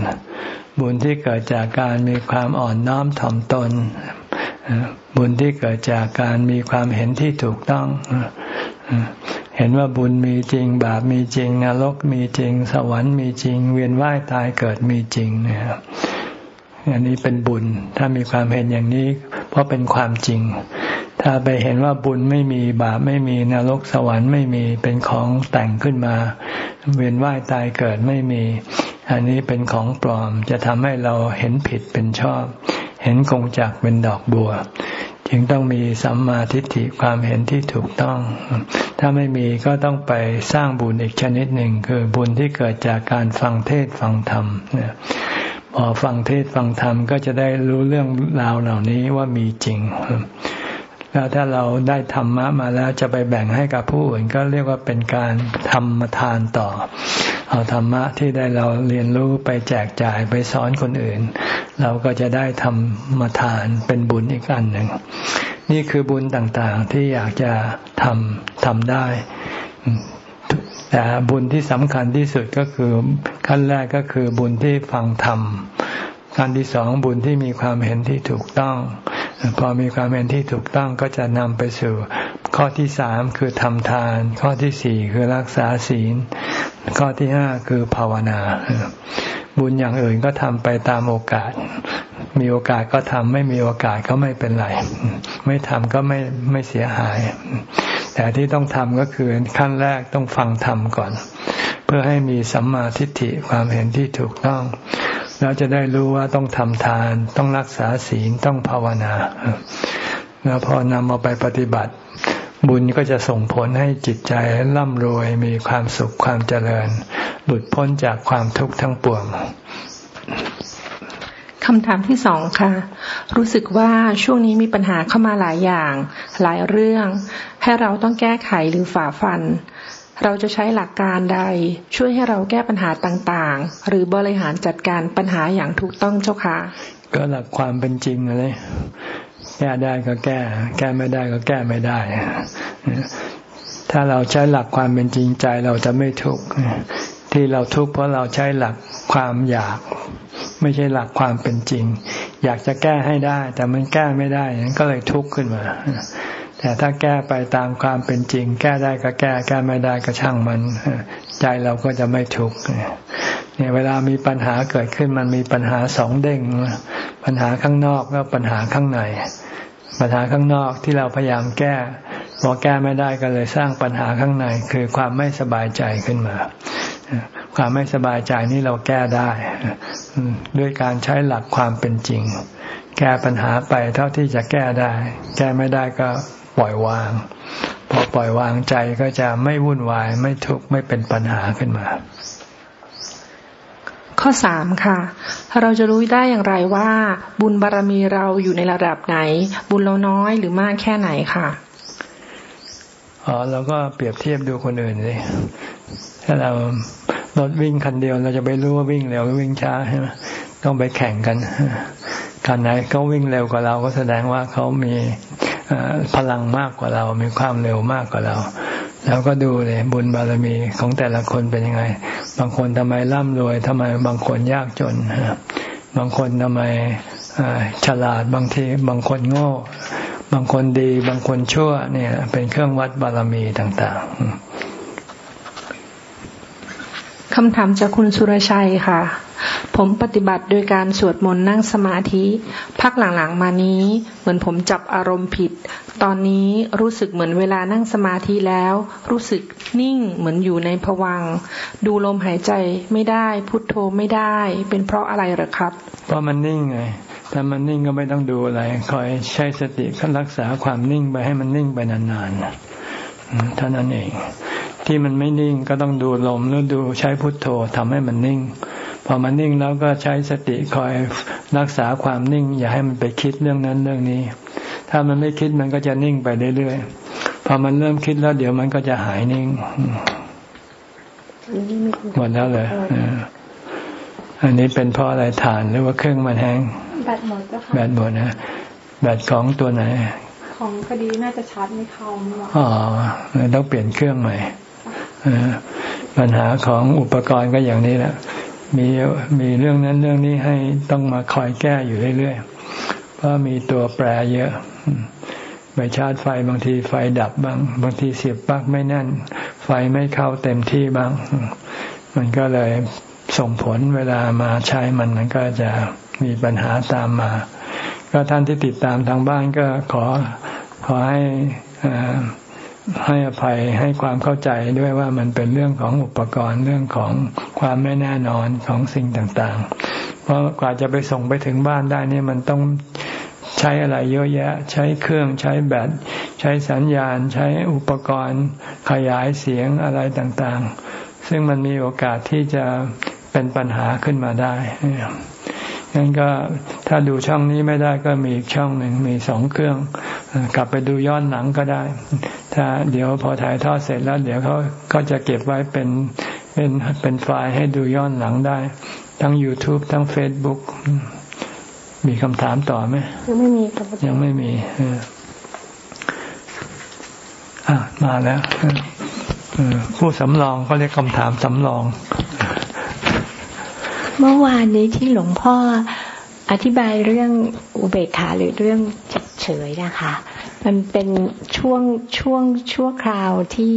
บุญที่เกิดจากการมีความอ่อนน้อมถ่อมตน บุญที่เกิดจากการมีความเห็นที่ถูกต้อง เห็นว่าบุญมีจริง บาปมีจริงนรกมีจริง สวรรค์มีจริง เวียนว่ายตายเกิดมีจริงเนี่ย อันนี้เป็นบุญ ถ้ามีความเห็นอย่างนี้ เพราะเป็นความจริง ถ้าไปเห็นว่าบุญไม่มีบาปไม่มีนรกสวรรค์ไม่มีเป็นของแต่งขึ้นมา เวียนว่ายตายเกิดไม่มี อันนี้เป็นของปลอมจะทำให้เราเห็นผิดเป็นชอบ เห็นกงจักเป็นดอกบัว จึงต้องมีสัมมาทิฏฐิความเห็นที่ถูกต้อง ถ้าไม่มีก็ต้องไปสร้างบุญอีกชนิดหนึ่งคือบุญที่เกิดจากการฟังเทศฟังธรรม พอฟังเทศฟังธรรมก็จะได้รู้เรื่องราวเหล่านี้ว่ามีจริง แล้วถ้าเราได้ธรรมะมาแล้วจะไปแบ่งให้กับผู้อื่นก็เรียกว่าเป็นการทำมาทานต่อ เอาธรรมะที่ได้เราเรียนรู้ไปแจกจ่ายไปสอนคนอื่น เราก็จะได้ทำมาทานเป็นบุญอีกอันหนึ่ง นี่คือบุญต่างๆที่อยากจะทำทำได้ แต่บุญที่สำคัญที่สุดก็คือขั้นแรกก็คือบุญที่ฟังธรรมขั้นที่สองบุญที่มีความเห็นที่ถูกต้อง พอมีความเห็นที่ถูกต้องก็จะนำไปสู่ ข้อที่สามคือทำทาน ข้อที่สี่คือรักษาศีล ข้อที่ห้าคือภาวนา บุญอย่างอื่นก็ทำไปตามโอกาส มีโอกาสก็ทำไม่มีโอกาสก็ไม่เป็นไร ไม่ทำก็ไม่ไม่เสียหาย แต่ที่ต้องทำก็คือขั้นแรกต้องฟังธรรมก่อน เพื่อให้มีสัมมาทิฏฐิความเห็นที่ถูกต้อง แล้วจะได้รู้ว่าต้องทำทาน ต้องรักษาศีลต้องภาวนา แล้วพอนำมาไปปฏิบัติ บุญก็จะส่งผลให้จิตใจร่ำรวยมีความสุขความเจริญ หลุดพ้นจากความทุกข์ทั้งปวง คำถามที่สองค่ะ รู้สึกว่าช่วงนี้มีปัญหาเข้ามาหลายอย่าง หลายเรื่อง ให้เราต้องแก้ไขหรือฝ่าฟัน เราจะใช้หลักการใด ช่วยให้เราแก้ปัญหาต่างๆ หรือบริหารจัดการปัญหาอย่างถูกต้องเจ้าค่ะ ก็หลักความเป็นจริงเลยแก้ได้ก็แก้ แก้ไม่ได้ก็แก้ไม่ได้ ถ้าเราใช้หลักความเป็นจริงใจเราจะไม่ทุกข์ ที่เราทุกข์เพราะเราใช้หลักความอยาก ไม่ใช่หลักความเป็นจริง อยากจะแก้ให้ได้ แต่มันแก้ไม่ได้ก็เลยทุกข์ขึ้นมา แต่ถ้าแก้ไปตามความเป็นจริง แก้ได้ก็แก้ แก้ไม่ได้ก็ช่างมัน ใจเราก็จะไม่ทุกข์เนี่ยเวลามีปัญหาเกิดขึ้นมันมีปัญหาสองเด้ง ปัญหาข้างนอกแล้วปัญหาข้างในปัญหาข้างนอกที่เราพยายามแก้พอแก้ไม่ได้ก็เลยสร้างปัญหาข้างในคือความไม่สบายใจขึ้นมา ความไม่สบายใจนี้เราแก้ได้ด้วยการใช้หลักความเป็นจริง แก้ปัญหาไปเท่าที่จะแก้ได้ แก้ไม่ได้ก็ปล่อยวาง พอปล่อยวางใจก็จะไม่วุ่นวาย ไม่ทุกข์ไม่เป็นปัญหาขึ้นมา ข้อสามค่ะ เราจะรู้ได้อย่างไรว่า บุญบารรมีเราอยู่ในระดับไหน บุญเราน้อยหรือมากแค่ไหนค่ะอ๋อเราก็เปรียบเทียบดูคนอื่นเลย ถ้าเรารถวิ่งคันเดียวเราจะไปรู้ว่าวิ่งเร็ววิ่งช้าใช่ไหมต้องไปแข่งกันคันไหนเขาวิ่งเร็วกว่าเราก็แสดงว่าเขามีพลังมากกว่าเรา มีความเร็วมากกว่าเราแล้วก็ดูเลยบุญบารมีของแต่ละคนเป็นยังไง บางคนทำไมร่ำรวยทำไมบางคนยากจนบางคนทำไมฉลาดบางทีบางคนโง่ บางคนดี บางคนชั่วเนี่ย เป็นเครื่องวัดบารมีต่าง ๆ คำถามจากคุณสุรชัยค่ะ ผมปฏิบัติโดยการสวดมนต์นั่งสมาธิ พักหลังๆมานี้ เหมือนผมจับอารมณ์ผิด ตอนนี้รู้สึกเหมือนเวลานั่งสมาธิแล้ว รู้สึกนิ่งเหมือนอยู่ในผวัง ดูลมหายใจไม่ได้พุทโธไม่ได้ เป็นเพราะอะไรหรอครับ เพราะมันนิ่งไงถ้ามันนิ่งก็ไม่ต้องดูอะไร คอยใช้สติรักษาความนิ่งไปให้มันนิ่งไปนานๆเท่านั้นเอง ที่มันไม่นิ่งก็ต้องดูลมหรือดูใช้พุทโธทำให้มันนิ่ง พอมันนิ่งแล้วก็ใช้สติคอยรักษาความนิ่ง อย่าให้มันไปคิดเรื่องนั้นเรื่องนี้ ถ้ามันไม่คิดมันก็จะนิ่งไปเรื่อยๆพอมันเริ่มคิดแล้วเดี๋ยวมันก็จะหายนิ่งหมดแล้วเลยอันนี้เป็นเพราะอะไรฐานหรือว่าเครื่องมันแห้งแบตหมดก็ค่ะแบตหมดนะแบตของตัวไหน ของคดีน่าจะชาร์จไม่เข้าอ๋อต้องเปลี่ยนเครื่องใหม่ ปัญหาของอุปกรณ์ก็อย่างนี้แหละมีมีเรื่องนั้นเรื่องนี้ให้ต้องมาคอยแก้อยู่เรื่อยๆ เพราะมีตัวแปรเยอะไปชาร์จไฟบางทีไฟดับบ้าง บางทีเสียบปลั๊กไม่แน่น ไฟไม่เข้าเต็มที่บ้าง มันก็เลยส่งผลเวลามาใช้มันมันก็จะมีปัญหาตามมา ก็ท่านที่ติดตามทางบ้านก็ขอขอให้ ให้อภัยให้ความเข้าใจด้วยว่ามันเป็นเรื่องของอุปกรณ์เรื่องของความไม่แน่นอนของสิ่งต่างๆ เพราะกว่าจะไปส่งไปถึงบ้านได้นี่มันต้องใช้อะไรเยอะแยะ ใช้เครื่องใช้แบตใช้สัญญาณ ใช้อุปกรณ์ ขยายเสียงอะไรต่างๆ ซึ่งมันมีโอกาสที่จะเป็นปัญหาขึ้นมาได้งั้นก็ถ้าดูช่องนี้ไม่ได้ก็มีอีกช่องหนึ่งมีสองเครื่อง กลับไปดูย้อนหลังก็ได้ ถ้าเดี๋ยวพอถ่ายทอดเสร็จแล้วเดี๋ยวเขาก็จะเก็บไว้เป็นเป็นเป็นไฟล์ให้ดูย้อนหลังได้ ทั้ง YouTube ทั้ง Facebook มีคำถามต่อไหมยังไม่มียังไม่มีอ่ามาแล้วผู้สำรองก็เรียกคำถามสำรอง เมื่อวานนี้ที่หลวงพ่ออธิบายเรื่องอุเบกขาหรือเรื่องเฉยนะคะ มันเป็นช่วงช่วงชั่วคราวที่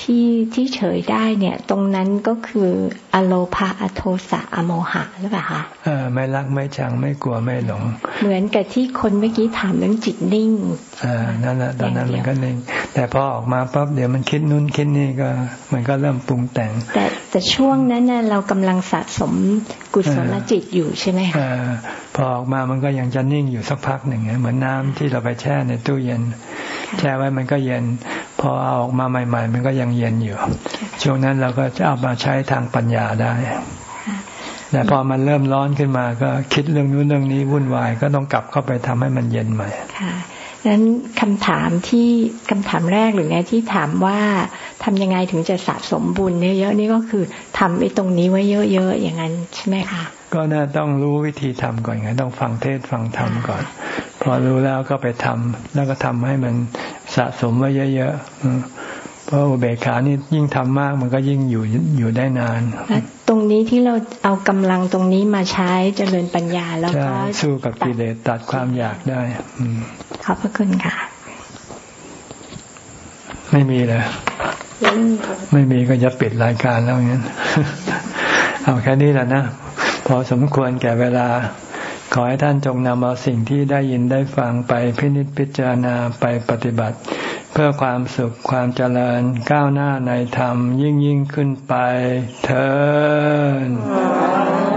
ที่ที่เฉยได้เนี่ย ตรงนั้นก็คืออโลภาอโทสะอโมหะหรือเปล่าคะเออไม่รักไม่ชังไม่กลัวไม่หลง เหมือนกับที่คนเมื่อกี้ถามเรื่องจิตนิ่งอ่านั่นแหละตอนนั้นมันก็นิ่ง แต่พอออกมาปั๊บเดี๋ยวมันคิดนู้นคิดนี่ก็ มันก็เริ่มปรุงแต่ง แต่แต่ช่วงนั้นน่ะเรากำลังสะสมกุศลจิตอยู่ใช่ไหมคะพอออกมามันก็ยังจะนิ่งอยู่สักพักหนึ่งเหมือนน้าที่เราไปแช่ในตู้เย็น แช่ไว้มันก็เย็น พอเอาออกมาใหม่ ๆ มันก็ยังเย็นอยู่ ช่วงนั้นเราก็จะเอามาใช้ทางปัญญาได้ แต่พอมันเริ่มร้อนขึ้นมาก็คิดเรื่องนู้นเรื่องนี้วุ่นวายก็ต้องกลับเข้าไปทำให้มันเย็นใหม่ค่ะนั้นคำถามที่คำถามแรกหรือไงที่ถามว่าทำยังไงถึงจะสะสมบุญเยอะๆนี่ก็คือทำไอ้ตรงนี้ไว้เยอะๆอย่างนั้นใช่ไหมคะ ก็น่าต้องรู้วิธีทำก่อนไงต้องฟังเทศฟังธรรมก่อน พอรู้แล้วก็ไปทำแล้วก็ทำให้มันสะสมไว้เยอะๆเพราะอุเบกขานี่ยิ่งทำมากมันก็ยิ่งอยู่อยู่ได้นาน ตรงนี้ที่เราเอากำลังตรงนี้มาใช้เจริญปัญญาแล้วก็สู้กับกิเลสตัดความอยากได้ขอบพระคุณค่ะ ไม่มีเลยไม่มีก็จะปิดรายการแล้วงั้น เอาแค่นี้แหละนะพ อสมควรแก่เวลา ขอให้ท่านจงนำเอาสิ่งที่ได้ยินได้ฟังไปพินิจพิจารณาไปปฏิบัติ เพื่อความสุขความเจริญก้าวหน้าในธรรมยิ่งยิ่งขึ้นไปเถิด